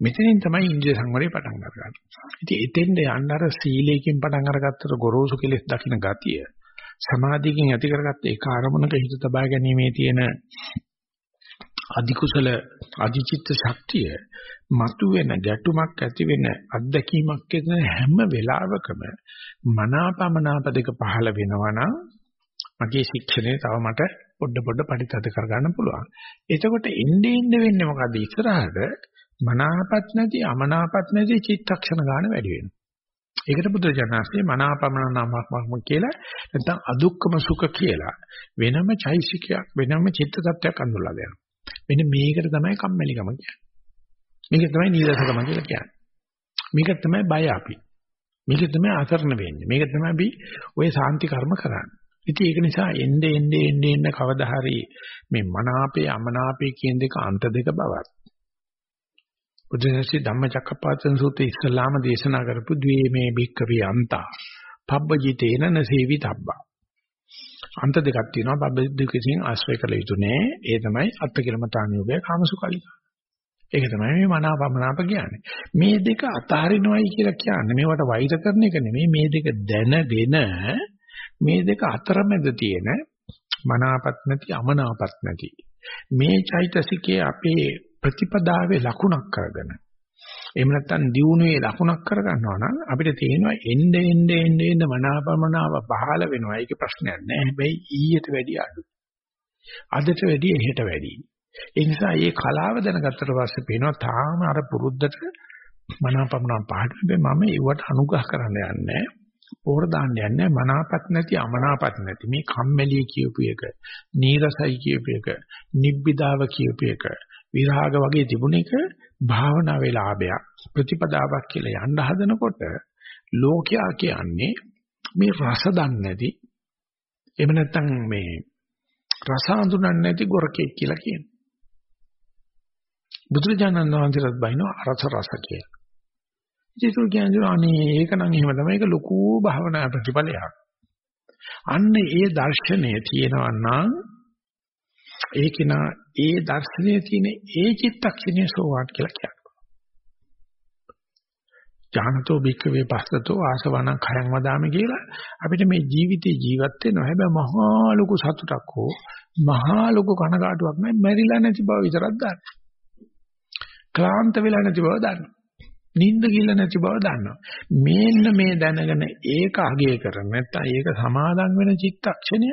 මෙතනින් තමයි ඉන්ද්‍රිය සංවරය පටන් ගන්න. ඉතින් එතෙන්ද යන්න අර සීලයෙන් පටන් අරගත්තට ගොරෝසු කෙලෙස් දකින්න ගතිය සමාධියකින් ඇති කරගත්ත ඒ කාර්මණක හිත තබා ගැනීමේ තියෙන අධිකුසල අධිචිත්ත ශක්තිය මතුවෙන ගැටුමක් ඇති වෙන අත්දැකීමක් ඇති හැම වෙලාවකම මනාපමනාප දෙක පහළ වෙනවා නම් මගේ ශික්ෂණය තව මට පොඩ පොඩ පරිතද කරගන්න පුළුවන්. එතකොට එන්නේ එන්නේ වෙන්නේ මොකද ඉස්සරහට මනාපත් නැති අමනාපත් නැති චිත්තක්ෂණ ගන්න වැඩි වෙනවා. ඒකට බුදුජානකසේ මනාපමනාපම කියලා නැත්නම් අදුක්කම සුඛ කියලා වෙනම චෛසිකයක් වෙනම චිත්ත tattයක් අඳුරලා දෙනවා. මෙන්න මේකට තමයි කම්මැලිකම කියන්නේ. මේක තමයි නීරසකම කියලා කියන්නේ. මේක තමයි බය අපි. මේක තමයි අසරණ වෙන්නේ. මේක තමයි අපි ওই සාන්ති කර්ම කරන්නේ. ඉතින් ඒක නිසා එnde ende ende ende කවදා හරි මේ මනාපේ අමනාපේ කියන දෙක අන්ත දෙක බවත් බුදුසසුනේ ධම්මචක්කපවත්තන සූත්‍රයේ ඉස්ලාම දේශනා කරපු ද්වේමේ භික්කවේ අන්තා පබ්බජිතේන නසේවි තබ්බා අන්ත දෙකක් තියෙනවා. පබ්බජිතකකින් ආශ්‍රය කළ යුතු නෑ. ඒ තමයි අත්කලමතානියෝගය කාමසුකල්ලිකා ඒක තමයි මේ මනාපමනාප කියන්නේ. මේ දෙක අතහරිනවයි කියලා කියන්නේ. මේවට වෛර කරන එක නෙමෙයි. මේ දෙක දැනගෙන මේ දෙක අතරමැද තියෙන මනාපත් නැති අමනාපත් නැති මේ චෛතසිකයේ අපේ ප්‍රතිපදාවේ ලකුණක් කරගෙන එහෙම නැත්නම් දියුණුවේ ලකුණක් කරගන්නවා නම් අපිට තේරෙනවා එnde ende ende ende මනාපමනාව පහළ වෙනවා. ඒක ප්‍රශ්නයක් නෑ හැබැයි ඊට වැඩිය අඩුයි. අදට වැඩිය එහෙට වැඩි ඒ නිසා මේ කලාව දැනගත්තට පස්සේ පේනවා තාම අර පුරුද්දට මනාපමනාව පහළ මම ඒවට අනුග්‍රහ කරන්න යන්නේ පොර දාන්න යන්නේ මනාපත් නැති අමනාපත් නැති. මේ කම්මැලි කියපු එක නීරසයි කියපු එක නිබ්බිදාව කියපු එක විරාග වගේ තිබුණ එක භාවනාවේ ලාභයක්. ප්‍රතිපදාවක් කියලා යන්න හදනකොට ලෝකයා කියන්නේ මේ රස දන්නේ නැති එහෙම නැත්නම් මේ රස අඳුනන්නේ නැති ගොරකෙක් කියලා කියනවා බුදුරජාණන් වහන්සේට බයිනෝ අරස රස කියලා ඒක කියන්නේ අනේ ඒක නම් එහෙම තමයි ඒක ලොකු භාවනා ප්‍රතිඵලයක්. අන්න ඒ දර්ශනය තියෙනවා නම් ඒක නා ඒ දර්ශනයේ තියෙන ඒ චිත්තක්ෂණය සෝවාන් කියලා කියනවා. ඥානතෝ භික්ඛවේ පස්සතෝ ආසවණං khයං වදාමි කියලා අපිට මේ ජීවිතේ ජීවත් වෙනවා. හැබැයි මහා ලොකු සතුටක් හෝ මහා ලොකු කනගාටුවක් නැහැ. මැරිලා නැති බව විතරක් දන්න. ක්ලාන්ත වෙලා නැති බව දන්නවා. නිින්ද කිල්ල නැති බව දන්නවා. මේන්න මේ දැනගෙන ඒක අගය කරන නැත්නම් ඒක සමාදන් වෙන චිත්තක්ෂණය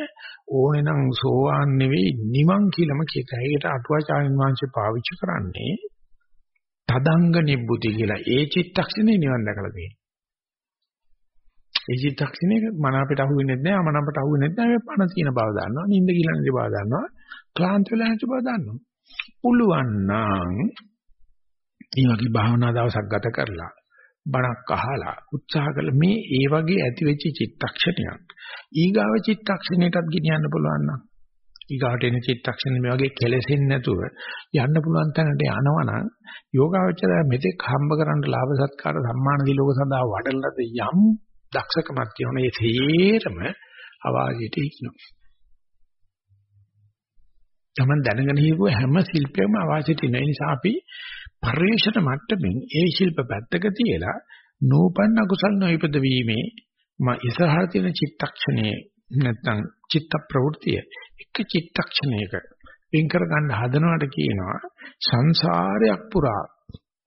ඕනේ නම් සෝවාන් නෙවෙයි නිවන් කියලාම කියත. ඒකට අටුවාචාර්යන් වහන්සේ පාවිච්චි කරන්නේ තදංග නිබ්බුති කියලා. ඒ චිත්තක්ෂණේ නිවන් දැකලා තියෙනවා. ඒ චිත්තක්ෂණේ මන අපිට අහු වෙන්නේ නැහැ, අමන අපිට අහු වෙන්නේ නැහැ. මේ පණ තියෙන බව දන්නවා, නිින්ද කියලා නැති බව දන්නවා, ක්ලාන්ත වෙලා නැති බව දන්නවා. පුළුවන් නම් මේ වගේ භාවනා දවසක් ගත කරලා බණක් අහලා උත්සාහ කළා මේ ඒ වගේ ඇති වෙච්ච චිත්තක්ෂණයක් ඊගාව චිත්තක්ෂණයටත් ගෙනියන්න පුළුවන් නම් ඊගාට එන චිත්තක්ෂණ මේ වගේ කෙලෙසෙන්නේ නැතුව යන්න පුළුවන් තැනට යනවනම් යෝගාවචරය මෙතෙක් හම්බ කරන්න ලාභ සත්කාර සම්මාන දිලෝක සඳහා වඩලද යම් දක්ෂකමක් තියෙන ඒ තේරම අවාජිත ඉක්නවා. තමන් දැනගෙන හිරුව හැම ශිල්පයක්ම අවාජිත ඉන නිසා අපි පරිේශන මට්ටමින් ඒ ශිල්ප පැත්තක තියලා නූපන්න කුසල් නොයිපද වීමේ මා ඉස්සරහට තියෙන චිත්තක්ෂණයේ නැත්නම් චිත්ත ප්‍රවෘතිය එක චිත්තක්ෂණයක වෙන් කර ගන්න හදනවට කියනවා සංසාරයක් පුරා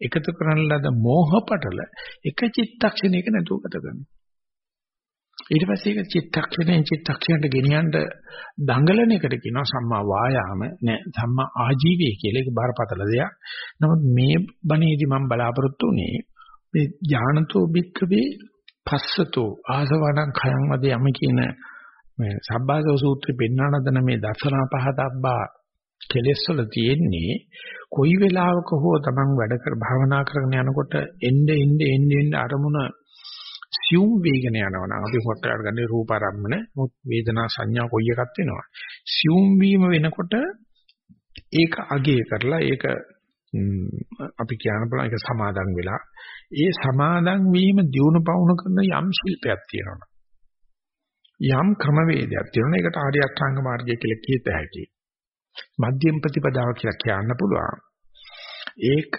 එකතු කරන ලද මෝහ පටල එක චිත්තක්ෂණයක නැතුව ගත කරනවා ඊට පස්සේ ඒක චිත්තක්ෂණයෙන් චිත්තක්ෂණයට ගෙනියන්න දඟලන එකට කියනවා සම්මා වායාම නෑ සම්මා ආජීවය කියලා ඒක බරපතල දෙයක්. නමුත් මේ බණේදී මම බලාපොරොත්තු වෙන්නේ මේ ඥානතෝ භික්ඛවේ පස්සතෝ ආසවණං khයං වදේ යම කියන මේ සබ්බාසව සූත්‍රෙ පෙන්වන දන මේ දර්ශනා පහතබ්බා කෙලෙස් වල තියෙන්නේ කොයි වෙලාවක හෝ තමන් වැඩ කර භාවනා කරගෙන යනකොට එnde එnde එnde එnde අරමුණ සියුම් වේගන යනවා නම් අපි කොට ගන්න රූප ආරම්මන වේදනා සංඥා කොයි එකක් වෙනවා. සියුම් වීම වෙනකොට ඒක අගය කරලා ඒක අපි කියන්න බලන ඒක සමාදන් වෙලා. ඒ සමාදන් වීම දියුණු පවුණු කරන යම් ශිල්පයක් තියෙනවා යම් ක්‍රමවේදයක් තියෙනවා ඒකට ආර්ය අෂ්ටාංග මාර්ගය කියලා කියත හැකියි. මධ්‍යම ප්‍රතිපදාව කියලා කියන්න පුළුවන්. ඒක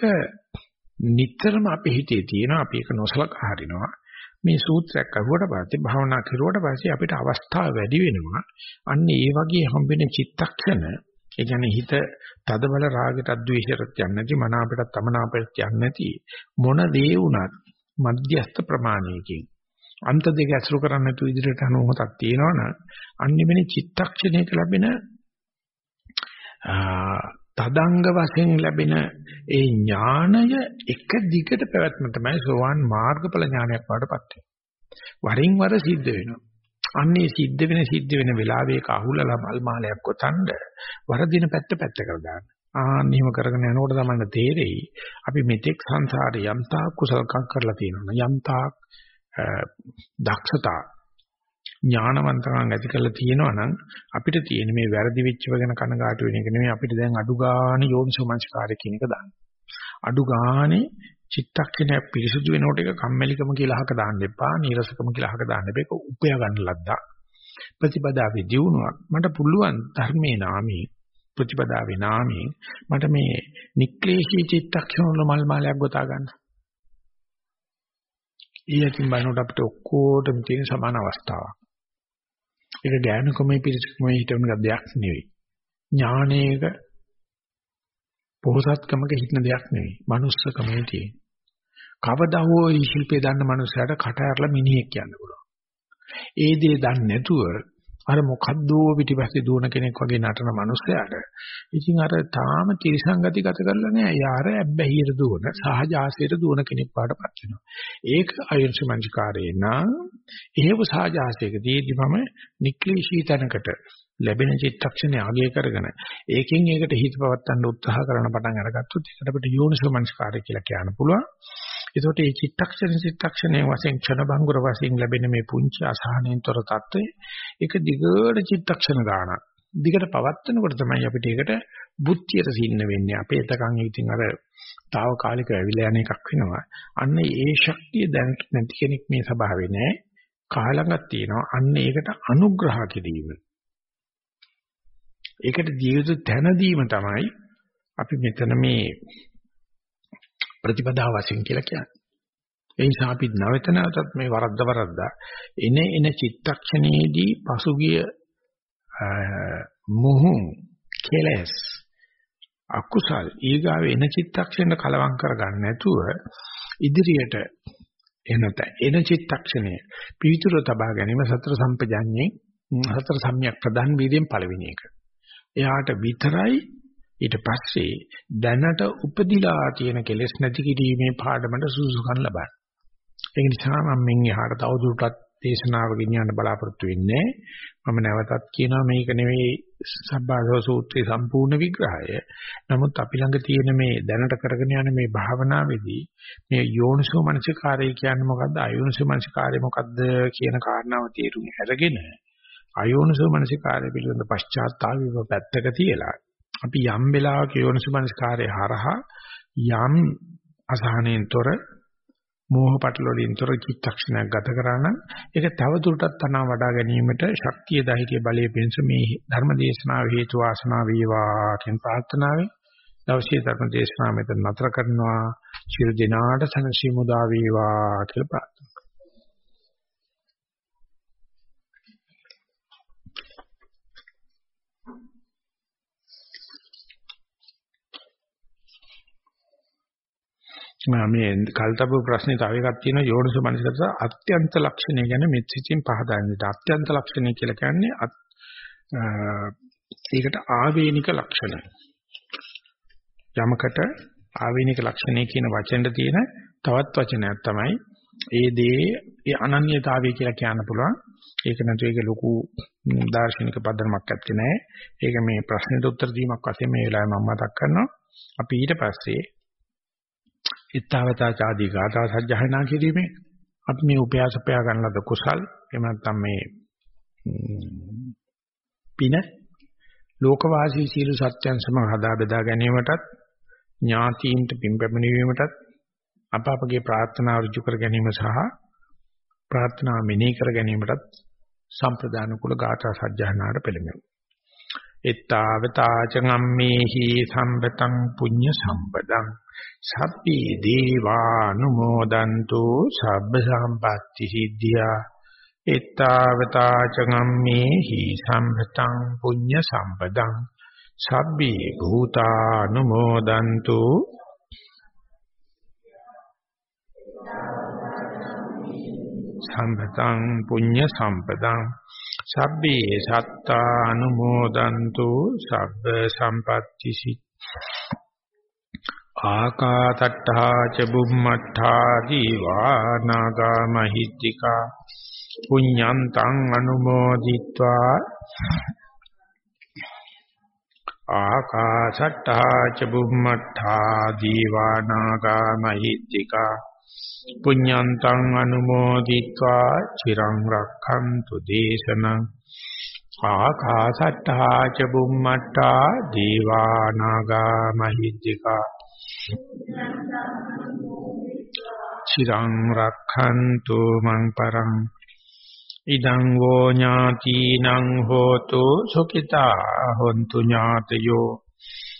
නිතරම අපේ හිතේ තියෙනවා. අපි ඒක නොසලකා හරිනවා. මේ සූත්‍රයක් අහුවට පස්සේ භාවනා කරුවට පස්සේ අපිට අවස්ථාව වැඩි වෙනවා. අන්න ඒ වගේ හම්බෙන චිත්තක්ෂණ ඒ කියන්නේ හිත තදබල රාගයට ද්වේෂයට යන්නේ නැති මන අපිට තමන අපිට යන්නේ නැති මොන දේ වුණත් මධ්‍යස්ත ප්‍රමාණයකින් අන්ත දෙක ඇසුරු කරන්නේ නැතුව ඉදිරියට යන මොහොතක් තියෙනවනම් අන්නෙමෙනි චිත්තක්ෂණයක ලැබෙන තදංග වශයෙන් ලැබෙන ඒ ඥානය එක දිගට පැවැත්ම තමයි සෝවාන් මාර්ගඵල ඥානයක් වඩපත් වරින් වර සිද්ධ වෙනවා. අන්නේ සිද්ධ වෙන සිද්ධ වෙන වෙලාවේ ඒක අහුලලා මල් මාලයක් කොතනද වරදින පැත්ත පැත්ත කර දාන්න. ආන්න එහෙම කරගෙන යනකොට තමයි තේරෙයි අපි මෙතෙක් සංසාරේ යම්තා කුසලකම් කරලා තියෙනවා. යම්තා දක්ෂතා ඥානවන්තකම් ඇති කරලා තියෙනවා නම් අපිට තියෙන මේ වැරදි වෙච්චව ගැන කනගාටු වෙන එක නෙමෙයි අපිට දැන් අඩු ගානේ යෝනිසෝමනස්කාරය කියන එක දාන්න. අඩු ගානේ චිත්තක්ෂණය පිරිසුදු වෙනකොට එක කම්මැලිකම කියලා අහක දාන්න එපා, නීරසකම කියලා අහක දාන්න එපා. ඒක උපය ගන්න ලද්දා. ප්‍රතිපදාවේ දියුණුවක්. මට පුළුවන් ධර්මයේ නාමයේ ප්‍රතිපදාවේ නාමයෙන් මට මේ නික්ලේශී චිත්තක්ෂණ වල මල් මාලයක් ගොතා ගන්න. ඊයකින් බලනකොට අපිට ඔක්කොටම තියෙන සමාන අවස්ථාවක්. ඒක ඥානකමේ පිරිසකමේ හිටවන දෙයක් නෙවෙයි. ඥානයේක පොහසත්කමක හිටන දෙයක් නෙවෙයි. manussකමේ තියෙන. කවදා හෝ මේ ශිල්පේ දන්න මනුස්සයාට කට ඇරලා මිනිහෙක් කියන්න පුළුවන්. ඒ දේ දන්නේ නැතුව අර මොකද්දෝ පිටිපස්සේ දුවන කෙනෙක් වගේ නටන මනුස්සයාට ඉතින් අර තාම තිරසංගති ගත කරලා නෑ. යාර ඇබ්බැහියට දුවන සහජාසයට දුවන කෙනෙක් පාටපත් වෙනවා. ඒක අයුන්ස මංජකාරේ නම් එහෙව සහජාසයකදීදී මම නික්ලිෂී තැනකට ලැබෙන චිත්තක්ෂණය ආගය කරගෙන ඒකෙන් ඒකට හිත පවත්තන්න උත්සාහ කරන පටන් අරගත්තොත් ඒකට අපිට යෝනිසෝ මනස්කාරය කියලා කියන්න පුළුවන්. ඒකට මේ චිත්තක්ෂණ චිත්තක්ෂණයේ වශයෙන් ක්ෂණ බංගුර වශයෙන් ලැබෙන මේ පුංචි අසහනෙන් තොර தත්ත්වය ඒක දිගට චිත්තක්ෂණ ගාන දිගට පවත්නකොට තමයි අපිට ඒකට බුද්ධියට සින්න වෙන්නේ. අපේ එතකන් ඉතින් අර తాවකාලික ඇවිල්ලා යන එකක් වෙනවා. අන්න ඒ ශක්තිය දැන නැති කෙනෙක් මේ ස්වභාවේ නැහැ කාලඟක් තියෙනවා. අන්න ඒකට අනුග්‍රහ කිරීම. ඒකට ජීවිත තැන දීම තමයි අපි මෙතන මේ ප්‍රතිපදාව වශයෙන් කියලා කියන්නේ. ඒ නිසා අපි නැවත නැවතත් මේ වරද්ද වරද්දා එන එන චිත්තක්ෂණයේදී පසුගිය මොහු කෙලස් අකුසල් ඊගාව එන චිත්තක්ෂණ කලවම් කරගන්න නැතුව ඉදිරියට එනත එන චිත්තක්ෂණය පිවිතුර තබා ගැනීම සතර සම්පජඤ්ඤේ සතර සම්‍යක් ප්‍රධාන වීර්යෙන් පළවෙනි එක. එයාට විතරයි ඊට පස්සේ දැනට උපදිලා තියෙන කෙලෙස් නැති කිරීමේ පාඩමට සුසුකම් ලබන්න. ඒ නිසා මම මෙන් එහාට තවදුරටත් දේශනාව ගෙනියන්න බලාපොරොත්තු වෙන්නේ. මම නැවතත් කියනවා මේක නෙවෙයි සබ්බාසව සූත්‍රයේ සම්පූර්ණ විග්‍රහය. නමුත් අපි ළඟ තියෙන මේ දැනට කරගෙන යන මේ භාවනාවේදී මේ යෝනිසෝ මනසිකාරය කියන්නේ මොකද්ද? අයෝනිසෝ මනසිකාරය මොකද්ද කියන කාරණාව තේරුම් අරගෙන අයෝනිසෝ මනසිකාරය පිළිබඳ පශ්චාත්තාපය පැත්තක තියලා අපි යම් වෙලාවක යෝනිසමනස්කාරය හරහා යම් අසහනෙන්තර මෝහ පටල වලින් තොර චිත්තක්ෂණයක් ගත කරා නම් ඒක තව දුරටත් තනවා වඩා ගැනීමට ශක්තිය ධෛර්ය බලය පිණිස මේ ධර්ම දේශනාව හේතු වාසනා වේවා කියන ප්‍රාර්ථනාවෙන් දවසේ ධර්ම දේශනාව මෙතන නතර කරනවා. ශිරු දිනාට සනසීමුදා වේවා කියලා ප්‍රාර්ථනා මේ කල්තබු ප්‍රශ්නේ තව එකක් තියෙනවා යෝනිසෝ මනසට අත්‍යන්ත ලක්ෂණය ගැන මෙත්සිතින් පහදන්නේ. අත්‍යන්ත ලක්ෂණය කියලා කියන්නේ ඒකට ආවේනික ලක්ෂණ. යමකට ආවේනික ලක්ෂණය කියන වචෙන්ද තියෙන තවත් වචනයක් තමයි ඒ දේ ඒ අනන්‍යතාවය කියලා කියන්න පුළුවන්. ඒක නැතු ඒක ලොකු දාර්ශනික පදනමක් ඇත්තේ නැහැ. ඒක මේ ප්‍රශ්නෙට උත්තර දීමක් වශයෙන් මේ වෙලාවේ මම මතක් කරනවා. අපි ඊට පස්සේ ittavata chadi gata sajjahana කිරීමේ අපි මේ උපයාසපයා ගන්න ලද කුසල් එහෙම නැත්නම් මේ පින ලෝකවාසී සීල සත්‍යයන් සමග හදා බෙදා ගැනීමටත් ඥාතීන්ට පින් පැමිණීමටත් අප අපගේ ප්‍රාර්ථනා ඍජු කර ගැනීම සහ ප්‍රාර්ථනා මෙනෙහි කර ගැනීමටත් සම්ප්‍රදාන කුල ගාථා සජ්ජහනාට පෙළඹෙමු. එත්තාවතාච ගම්මේහි සම්පතං පුඤ්ඤ සම්පදං සබ්බේ දේවානුමෝදන්තු සබ්බ සම්පatti සිද්ධියා. එත්තාවතා චගම්මේහි සම්පතං පුඤ්ඤ සම්පදං සබ්බේ භූතානුමෝදන්තු සම්පතං පුඤ්ඤ සම්පතං සබ්බේ සත්තා අනුමෝදන්තු සබ්බ සම්පත්‍ති සිත් ආකාතට්ඨා ච බුම්මට්ඨා දීවා නාග මහිත්‍තිකා පුඤ්ඤන්තං අනුමෝදිत्वा ආකාශට්ටා ච බුම්මට්ටා දීවානාගා මහිත්‍තිකා පුඤ්ඤන්තං අනුමෝදිत्वा චිරං රක්ඛන්තු දේශනං ආකාශට්ටා ච බුම්මට්ටා දීවානාගා මහිත්‍තිකා චිරං රක්ඛන්තු මං පරං ඉදං වෝ ඥාතිනං හෝතු සුඛිතා හොන්තු ඥාතයෝ